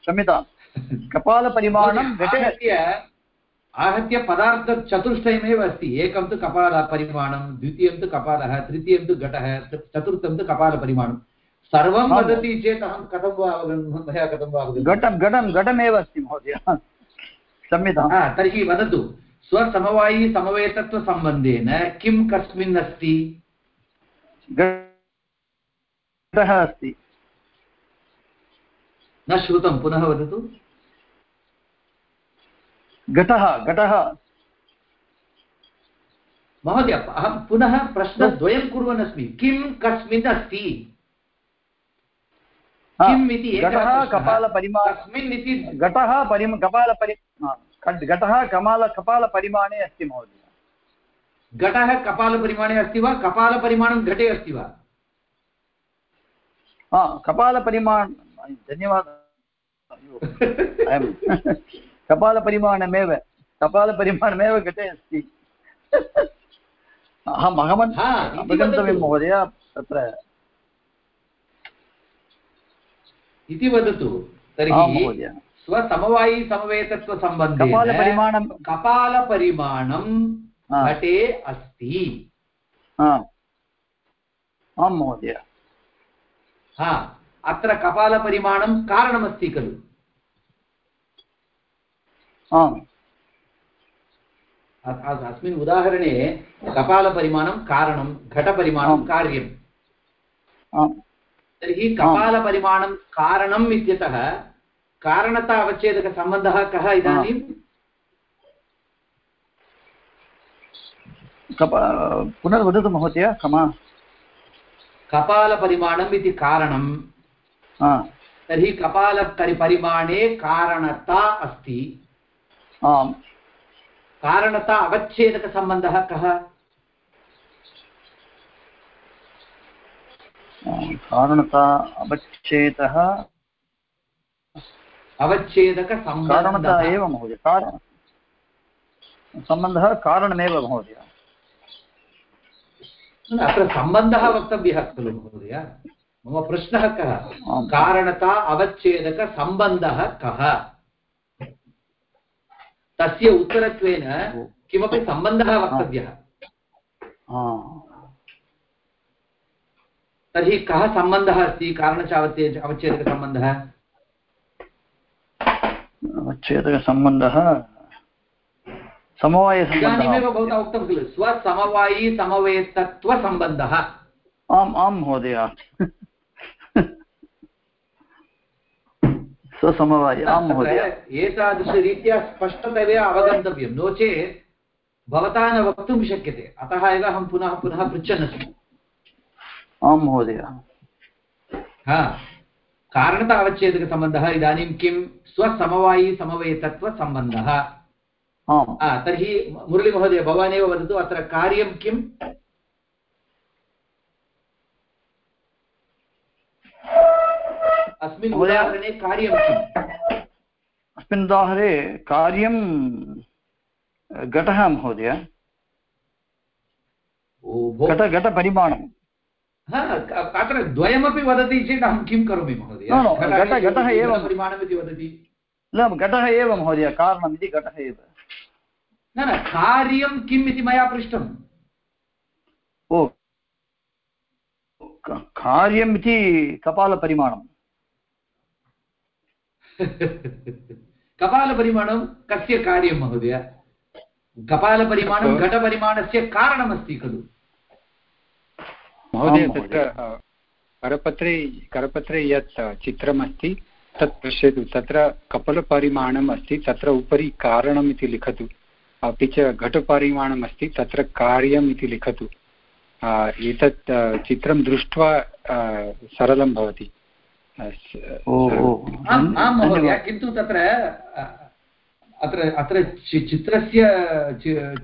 क्षम्यतां कपालपरिमाणं घटे अस्ति। आहत्य आहत्य पदार्थचतुष्टयमेव अस्ति। एकं तु कपालपरिमाणं द्वितीयं तु कपालः तृतीयं तु घटः चतुर्थं तु कपालपरिमाणं। सर्वं वदति चेत् अहं कथं वा मया कथं वा घटं घटं घटमेव अस्ति महोदय। हा, तर्हि वदतु स्वसमवायी समवेतत्वसम्बन्धेन किं कस्मिन् अस्ति? घटः अस्ति। न श्रुतं पुनः वदतु। घटः घटः महोदय अहं पुनः प्रश्नद्वयं कुर्वन् अस्मि। किं कस्मिन् अस्ति? किम् इति घटः। कपालपरिमा इति घटः परिम कपालपरि घटः कमाल कपालपरिमाणे अस्ति महोदय। घटः कपालपरिमाणे अस्ति वा? कपालपरिमाणं घटे अस्ति वा? हा कपालपरिमाण धन्यवादः। कपालपरिमाणमेव कपालपरिमाणमेव घटे अस्ति। अहम् अहमन् महोदय तत्र इति वदतु। तर्हि महोदय। स्वसमवायी समवेतत्वसम्बन्धेन कपालपरिमाणं। घटे अस्ति। आं महोदय। हा। अत्र कपालपरिमाणं कारणमस्ति खलु। आम्। अस्मिन् उदाहरणे कपालपरिमाणं कारणं घटपरिमाणं आम्। कार्यं आम्। तर्हि कपालपरिमाणं कारणम् इत्यतः कारणता अवच्छेदकसम्बन्धः कः इदानीं? कप पुनर्वदतु महोदय क्षमा कपालपरिमाणम् इति कारणं हा। तर्हि कपालपरिमाणे कारणता अस्ति। आम्। कारणता अवच्छेदकसम्बन्धः कः? कारणता अवच्छेदः अवच्छेदकसम्बन्धः एव महोदय कारण सम्बन्धः कारणमेव महोदय। अत्र सम्बन्धः वक्तव्यः खलु महोदय। मम प्रश्नः कः? कारणता अवच्छेदकसम्बन्धः कः? तस्य उत्तरत्वेन किमपि सम्बन्धः वक्तव्यः। तर्हि कः सम्बन्धः अस्ति? कारणच अवच्छे अवच्छेदकसम्बन्धः? अवच्छेदकसम्बन्धः? समवायसम्बन्धः। इदानीमेव भवता उक्तं खलु स्वसमवायी समवेतत्वसम्बन्धः आम् आं महोदय। स्वसमवाय आं महोदय। एतादृशरीत्या स्पष्टतया अवगन्तव्यं। नो चेत् भवता न वक्तुं शक्यते। अतः एव अहं पुनः पुनः पृच्छन्नस्मि। आं महोदय। हा कारणता अवच्छेदकसम्बन्धः इदानीं किं? स्वसमवायी समवेतत्वसम्बन्धः। आम्। हा, तर्हि मुरळीमहोदय भवानेव वदतु अत्र कार्यं किम् अस्मिन्। उदाहरणे कार्यं किम्? अस्मिन् उदाहरणे कार्यं घटः महोदय। घटपरिमाणं अत्र द्वयमपि वदति चेत् अहं किं करोमि महोदय? न, न, घटः एव। घटपरिमाणमिति वदति? न घटः एव महोदय कारणम् इति घटः एव। न न कार्यं किम् इति मया पृष्टम्। ओ कार्यम् इति कपालपरिमाणं कपालपरिमाणं कस्य कार्यं महोदय? कपालपरिमाणं घटपरिमाणस्य कारणमस्ति खलु? महोदय तत्र करपत्रे करपत्रे यत् चित्रमस्ति तत् पश्यतु तत्र कपलपरिमाणम् अस्ति तत्र उपरि कारणम् इति लिखतु। अपि च घटपरिमाणम् अस्ति तत्र कार्यम् इति लिखतु एतत् चित्रं दृष्ट्वा सरलं भवति। किन्तु तत्र अत्र अत्र चित्रस्य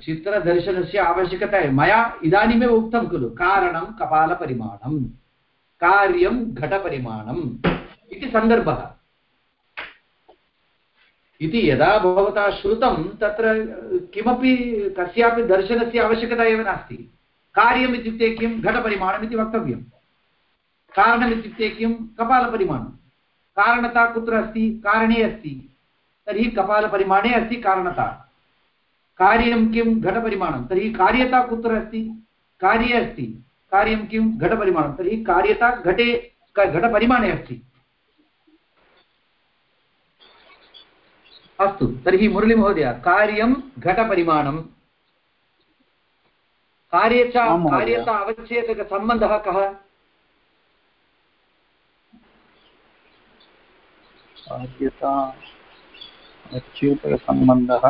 चित्रदर्शनस्य आवश्यकता मया इदानीमेव उक्तं खलु, कारणं कपालपरिमाणं, कार्यं घटपरिमाणम् इति सन्दर्भः। इति यदा भवता श्रुतं, तत्र किमपि कस्यापि दर्शनस्य आवश्यकता एव नास्ति। कार्यम् इत्युक्ते किं? घटपरिमाणम् वक्तव्यं। कारणम् इत्युक्ते किं? कपालपरिमाणं कारणता कुत्र अस्ति? कारणे अस्ति। तर्हि कपालपरिमाणे अस्ति कारणता। कार्यं किं घटपरिमाणं तर्हि कार्यता कुत्र अस्ति? कार्ये अस्ति। कार्यं किं? घटपरिमाणं तर्हि कार्यता घटे घटपरिमाणे अस्ति। अस्तु तर्हि मुरळीमहोदय कार्यं घटपरिमाणं कार्ये च। कार्यता अवच्छेदकसम्बन्धः कः? बाध्यता अच्युतसम्बन्धः।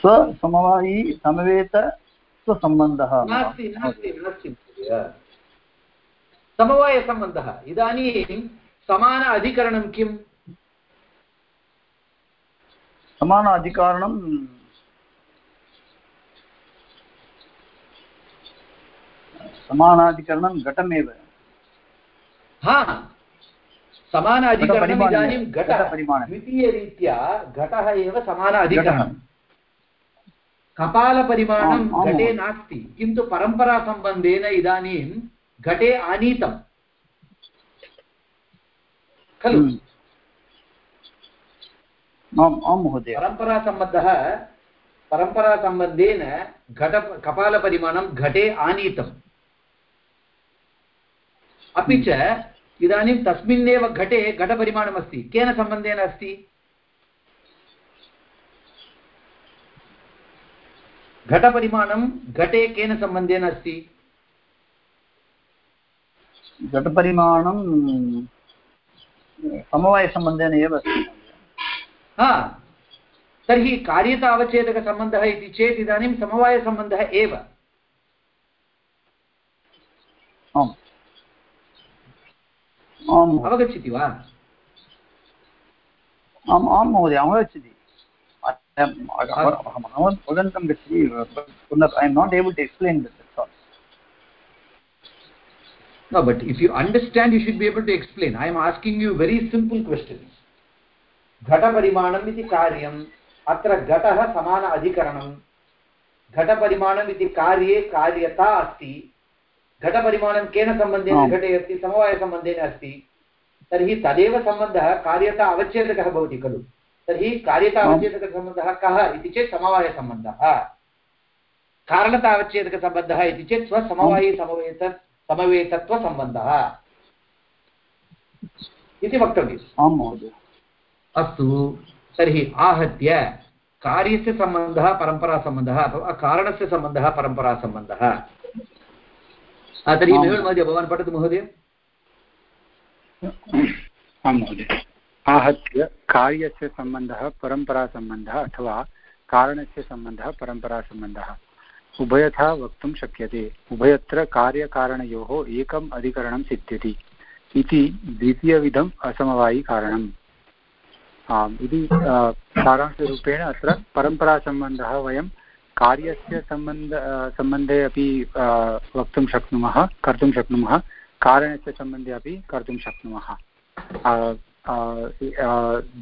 स्वसमवायी समवेत स्वसम्बन्धः नास्ति नास्ति नास्ति समवायसम्बन्धः इदानीं समान अधिकरणं किम्? समान अधिकारणं समानाधिकरणं घटमेव। हा समान अधिकरणम् इदानीं घटः। द्वितीयरीत्या घटः एव समान अधिकरणं कपालपरिमाणं घटे। नास्ति किन्तु परम्परासम्बन्धेन इदानीं घटे आनीतं खलु? हम्म। परम्परासम्बन्धः परम्परासम्बन्धेन घट कपालपरिमाणं घटे आनीतम्। अपि च इदानीं तस्मिन्नेव घटे घटपरिमाणमस्ति। केन सम्बन्धेन अस्ति? घटपरिमाणं घटे केन सम्बन्धेन अस्ति? घटपरिमाणं समवायसम्बन्धेन एव अस्ति। हा। तर्हि कार्यता अवच्छेदकसम्बन्धः इति चेत् इदानीं समवायसम्बन्धः एव आम् आम् अवगच्छति वा? आम् आं महोदय अवगच्छति। अवगन्तं गच्छति I am not able to explain this No, but if you understand, you should be able to explain. I am asking you very simple questions. घटपरिमाणम् इति कार्यम् अत्र घटः समान अधिकरणं घटपरिमाणम् इति कार्ये कार्यता अस्ति घटपरिमाणं केन सम्बन्धेन घटे अस्ति समवायसम्बन्धेन अस्ति तर्हि तदेव सम्बन्धः कार्यता अवच्छेदकः भवति खलु तर्हि कार्यता अवच्छेदकसम्बन्धः कः इति चेत् समवायसम्बन्धः कारणता अवच्छेदकसम्बन्धः इति चेत् स्वसमवायी समवेत समवेतत्वसम्बन्धः इति वक्तव्यम् अस्तु तर्हि आहत्य कार्यस्य सम्बन्धः परम्परासम्बन्धः अथवा कारणस्य सम्बन्धः परम्परासम्बन्धः तर्हि मेहुल् महोदय भवान् पठतु महोदय। आं महोदय। आहत्य कार्यस्य सम्बन्धः परम्परासम्बन्धः अथवा कारणस्य सम्बन्धः परम्परासम्बन्धः। उभयथा वक्तुं शक्यते। उभयत्र कार्यकारणयोः एकम् अधिकरणं सिद्ध्यति। इति द्वितीयविधम् असमवायिकारणम्। आम् इति सारांशरूपेण अत्र परम्परासम्बन्धः वयं कार्यस्य सम्बन्ध सम्बन्धे अपि वक्तुं शक्नुमः कर्तुं शक्नुमः कारणस्य सम्बन्धे अपि कर्तुं शक्नुमः।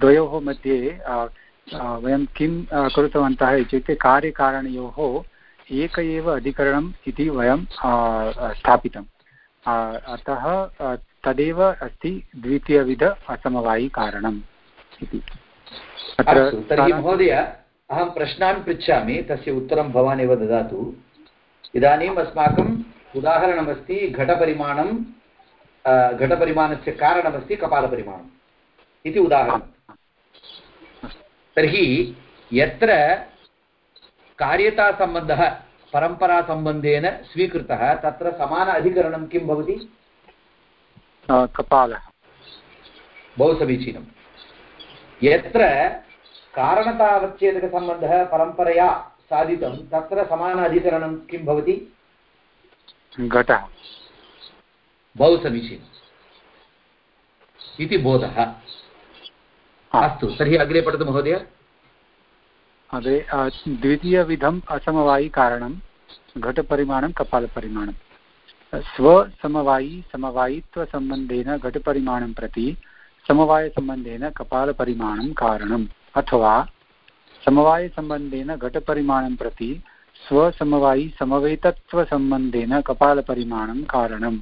द्वयोः मध्ये वयं किं कृतवन्तः इत्युक्ते कार्यकारणयोः एक एव अधिकरणम् इति वयं स्थापितम् अतः तदेव अस्ति द्वितीयविध असमवायिकारणम् इति। अत्र तर्हि महोदय अहं प्रश्नान् पृच्छामि तस्य उत्तरं भवान् एव ददातु। इदानीम् अस्माकम् उदाहरणमस्ति घटपरिमाणं घटपरिमाणस्य कारणमस्ति कपालपरिमाणम् इति उदाहरणं। तर्हि यत्र कार्यतासम्बन्धः परम्परासम्बन्धेन स्वीकृतः तत्र समान अधिकरणं किं भवति? कपालः। बहु समीचीनं। यत्र कारणतावच्छेदकसम्बन्धः परम्परया साधितं तत्र समान अधिकरणं किं भवति? घटः। बहु समीचीनम् इति बोधः। अस्तु तर्हि अग्रे पठतु महोदय। अग्रे द्वितीयविधम् असमवायिकारणं घटपरिमाणं कपालपरिमाणं। स्वसमवायी समवायित्वसम्बन्धेन घटपरिमाणं प्रति समवायसम्बन्धेन कपालपरिमाणं कारणम्। अथवा समवायसम्बन्धेन घटपरिमाणं प्रति स्वसमवायी समवेतत्वसम्बन्धेन कपालपरिमाणं कारणम्।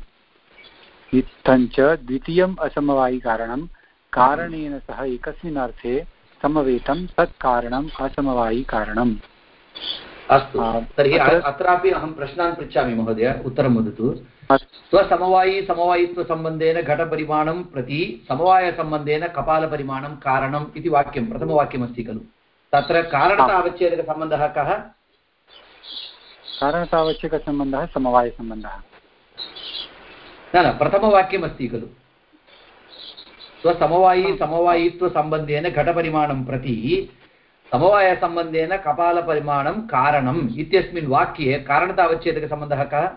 इत्थञ्च द्वितीयम् असमवायिकारणं कारणेन सह एकस्मिन् अर्थे समवेतं तत् कारणम् असमवायिकारणम्। अस्तु। तर्हि अत्रापि अहं प्रश्नान् पृच्छामि महोदय उत्तरं वदतु। स्वसमवायी समवायित्वसम्बन्धेन घटपरिमाणं प्रति समवायसम्बन्धेन कपालपरिमाणं कारणम् इति वाक्यं प्रथमवाक्यमस्ति खलु। तत्र कारणतावच्छेदकसम्बन्धः कः? कारणतावच्छेदकसम्बन्धः समवायसम्बन्धः। न न प्रथमवाक्यमस्ति खलु। स्वसमवायी समवायित्वसम्बन्धेन घटपरिमाणं प्रति समवायसम्बन्धेन कपालपरिमाणं कारणम् इत्यस्मिन् वाक्ये कारणतावच्छेदकसम्बन्धः कः?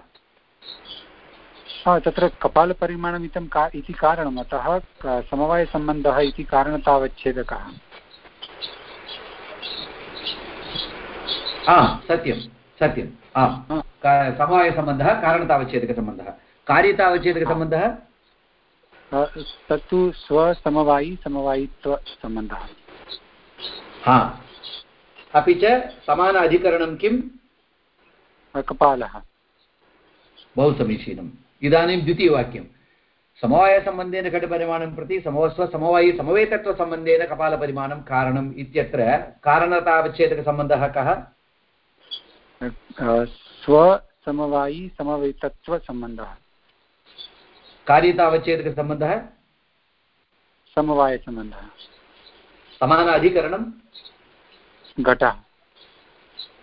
तत्र कपालपरिमाणमितं का इति कारणम् अतः समवायसम्बन्धः इति कारणतावच्छेदकः। सत्यं सत्यम् आम्। समवायसम्बन्धः कारणतावच्छेदकसम्बन्धः। कार्यतावच्छेदकसम्बन्धः? तत्तु स्वसमवायी समवायित्वसम्बन्धः। हा। अपि च समान अधिकरणं किं कपालः। बहु समीचीनम् इदानीं द्वितीयवाक्यं समवायसम्बन्धेन घटपरिमाणं प्रति समवस्व समवायि समवेतत्वसम्बन्धेन कपालपरिमाणं कारणम् इत्यत्र कारणतावच्छेदकसम्बन्धः कः? स्वसमवायी समवेतत्वसम्बन्धः कार्यतावच्छेदकसम्बन्धः? समवायसम्बन्धः। समान अधिकरणं घटः।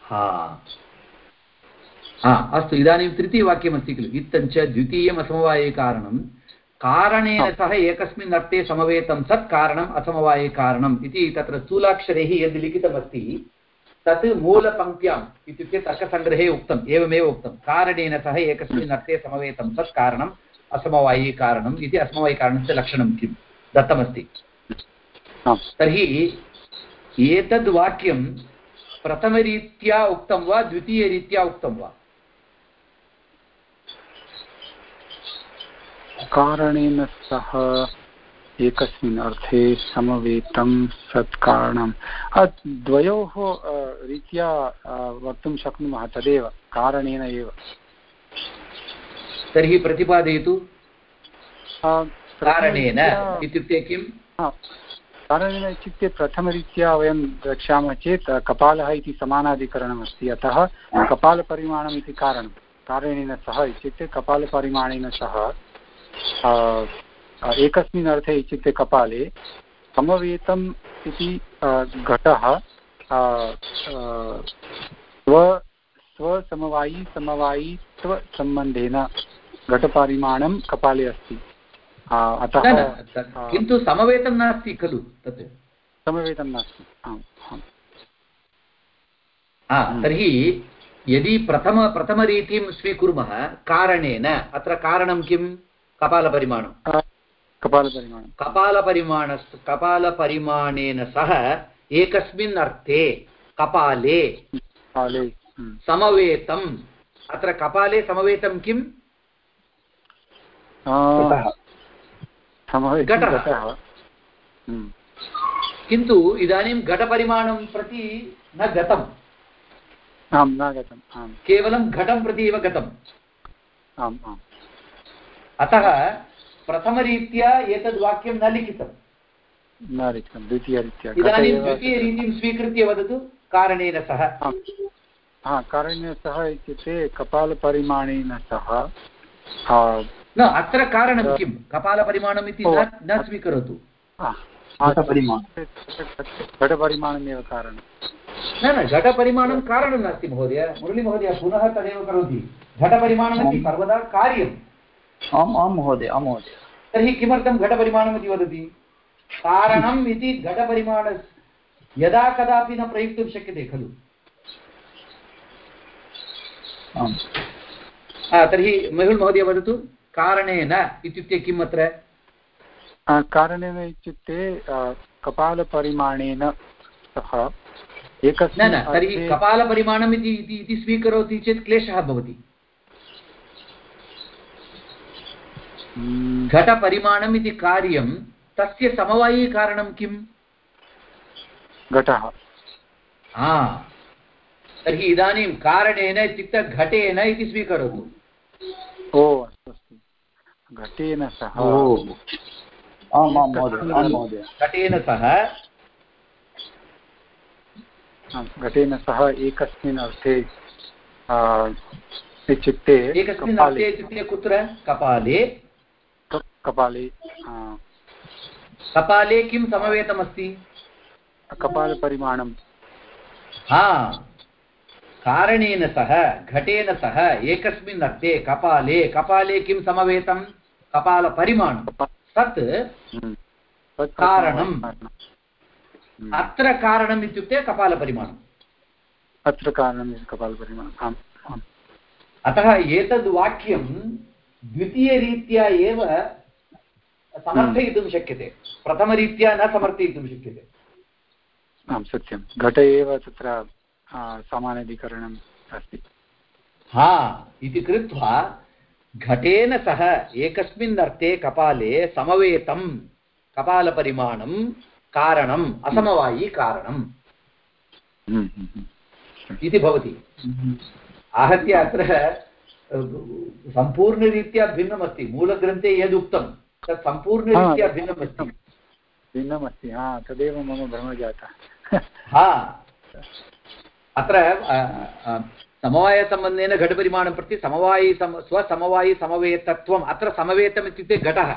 हा। हा अस्तु इदानीं तृतीयवाक्यमस्ति खलु। इत्थञ्च द्वितीयम् असमवायिकारणं कारणेन सह एकस्मिन् अर्थे समवेतं सत् कारणम् असमवायिकारणम् इति तत्र स्थूलाक्षरैः यद् लिखितमस्ति तत् मूलपङ्क्त्याम् इत्युक्ते तर्कसङ्ग्रहे उक्तम् एवमेव उक्तं कारणेन सह एकस्मिन् अर्थे समवेतं सत् कारणम् असमवायिकारणम् इति असमवायिकारणस्य लक्षणं किं दत्तमस्ति। तर्हि एतद् वाक्यं प्रथमरीत्या उक्तं वा द्वितीयरीत्या उक्तं वा? कारणेन सह एकस्मिन् अर्थे समवेतं सत्कारणं द्वयोः रीत्या वक्तुं शक्नुमः तदेव कारणेन एव। तर्हि प्रतिपादयतु। कारणेन इत्युक्ते किम्? कारणेन इत्युक्ते प्रथमरीत्या वयं द्रक्ष्यामः चेत् कपालः इति समानाधिकरणमस्ति। अतः कपालपरिमाणम् इति कारणं। कारणेन सह इत्युक्ते कपालपरिमाणेन सह एकस्मिन् अर्थे इत्युक्ते कपाले समवेतम् इति घटः स्व स्वसमवायी समवायित्वसम्बन्धेन घटपरिमाणं कपाले अस्ति। अतः किन्तु समवेतं नास्ति खलु तत्। समवेतं नास्ति। तर्हि यदि प्रथम प्रथमरीतिं स्वीकुर्मः कारणेन अत्र कारणं किं कपालपरिमाणं कपालपरिमाणं कपालपरिमाण कपालपरिमाणेन सह एकस्मिन् अर्थे कपाले समवेतम् अत्र कपाले समवेतं किम् किन्तु इदानीं घटपरिमाणं प्रति न गतम् आं न गतं केवलं घटं प्रति एव गतम् आम् आम् अतः प्रथमरीत्या एतद् वाक्यं न लिखितं। न लिखितं द्वितीयरीत्या। इदानीं द्वितीयरीतिं स्वीकृत्य वदतु कारणेन सह। हा कारणेन सह इत्युक्ते कपालपरिमाणेन सह न अत्र कारणं किं? कपालपरिमाणम् इति न स्वीकरोतु। घटपरिमाणमेव कारणं न न घटपरिमाणं कारणं नास्ति महोदय। मुरळीमहोदय पुनः तदेव करोति। घटपरिमाणमिति सर्वदा कार्यम्। आम् आं महोदय आं महोदय। तर्हि किमर्थं घटपरिमाणम् इति वदति? कारणम् इति घटपरिमाण यदा कदापि न प्रयुक्तुं शक्यते खलु? तर्हि मेहुल् महोदय वदतु कारणेन इत्युक्ते किम् अत्र? कारणेन इत्युक्ते कपालपरिमाणेन सह एकस्मिन् न तर्हि कपालपरिमाणम् इति स्वीकरोति चेत् क्लेशः भवति। घटपरिमाणम् इति कार्यं तस्य समवायीकारणं किम्? घटः। हा। तर्हि इदानीं कारणेन इत्युक्ते घटेन इति स्वीकरोतु। ओ अस्तु अस्तु। घटेन सह। घटेन सह। घटेन सह एकस्मिन् अर्थे इत्युक्ते एकस्मिन् अर्थे इत्युक्ते कुत्र? कपाले। कपाले कपाले किं समवेतमस्ति? कपालपरिमाणं। हा कारणेन सह घटेन सह एकस्मिन् अर्थे कपाले कपाले किं समवेतं? कपालपरिमाणं। तत् हम्म। कारणम् अत्र कारणम् इत्युक्ते कपालपरिमाणम्। अत्र कारणं कपालपरिमाणम्। आम्। अतः एतद् वाक्यं द्वितीयरीत्या एव समर्थयितुं शक्यते। प्रथमरीत्या न समर्थयितुं शक्यते। आं सत्यं। घट एव तत्र समानाधिकरणम् अस्ति। हा इति कृत्वा घटेन सह एकस्मिन् अर्थे कपाले समवेतं कपालपरिमाणं कारणम् असमवायी कारणम्। हम्म, हम्म, हम्म। इति भवति। आहत्य अत्र सम्पूर्णरीत्या भिन्नमस्ति। मूलग्रन्थे यदुक्तं तत् सम्पूर्णरीत्या भिन्नमस्ति। भिन्नमस्ति हा तदेव मम भ्रमः जातः हा। अत्र समवायसम्बन्धेन घटपरिमाणं प्रति समवायि सम स्वसमवायिसमवेतत्वम् अत्र समवेतम् इत्युक्ते घटः।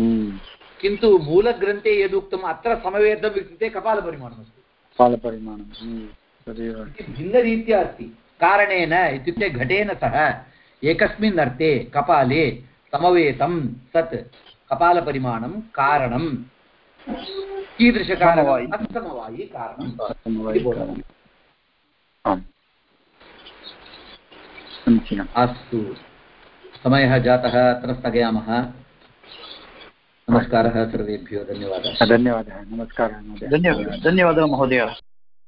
हम्म। किन्तु मूलग्रन्थे यदुक्तम् अत्र समवेतम् इत्युक्ते कपालपरिमाणमस्ति। कालपरिमाणं हम्म। तदेव। भिन्नरीत्या अस्ति। कारणेन इत्युक्ते घटेन सह एकस्मिन् अर्थे कपाले समवेतं सत् कपालपरिमाणं कारणं। कीदृशकारणम् समवायि। असमवायि कारणं। समीचीनम् अस्तु। समयः जातः अत्र स्थगयामः। नमस्कारः सर्वेभ्यो धन्यवादः। धन्यवादः नमस्कारः धन्यवादः धन्यवादः महोदय।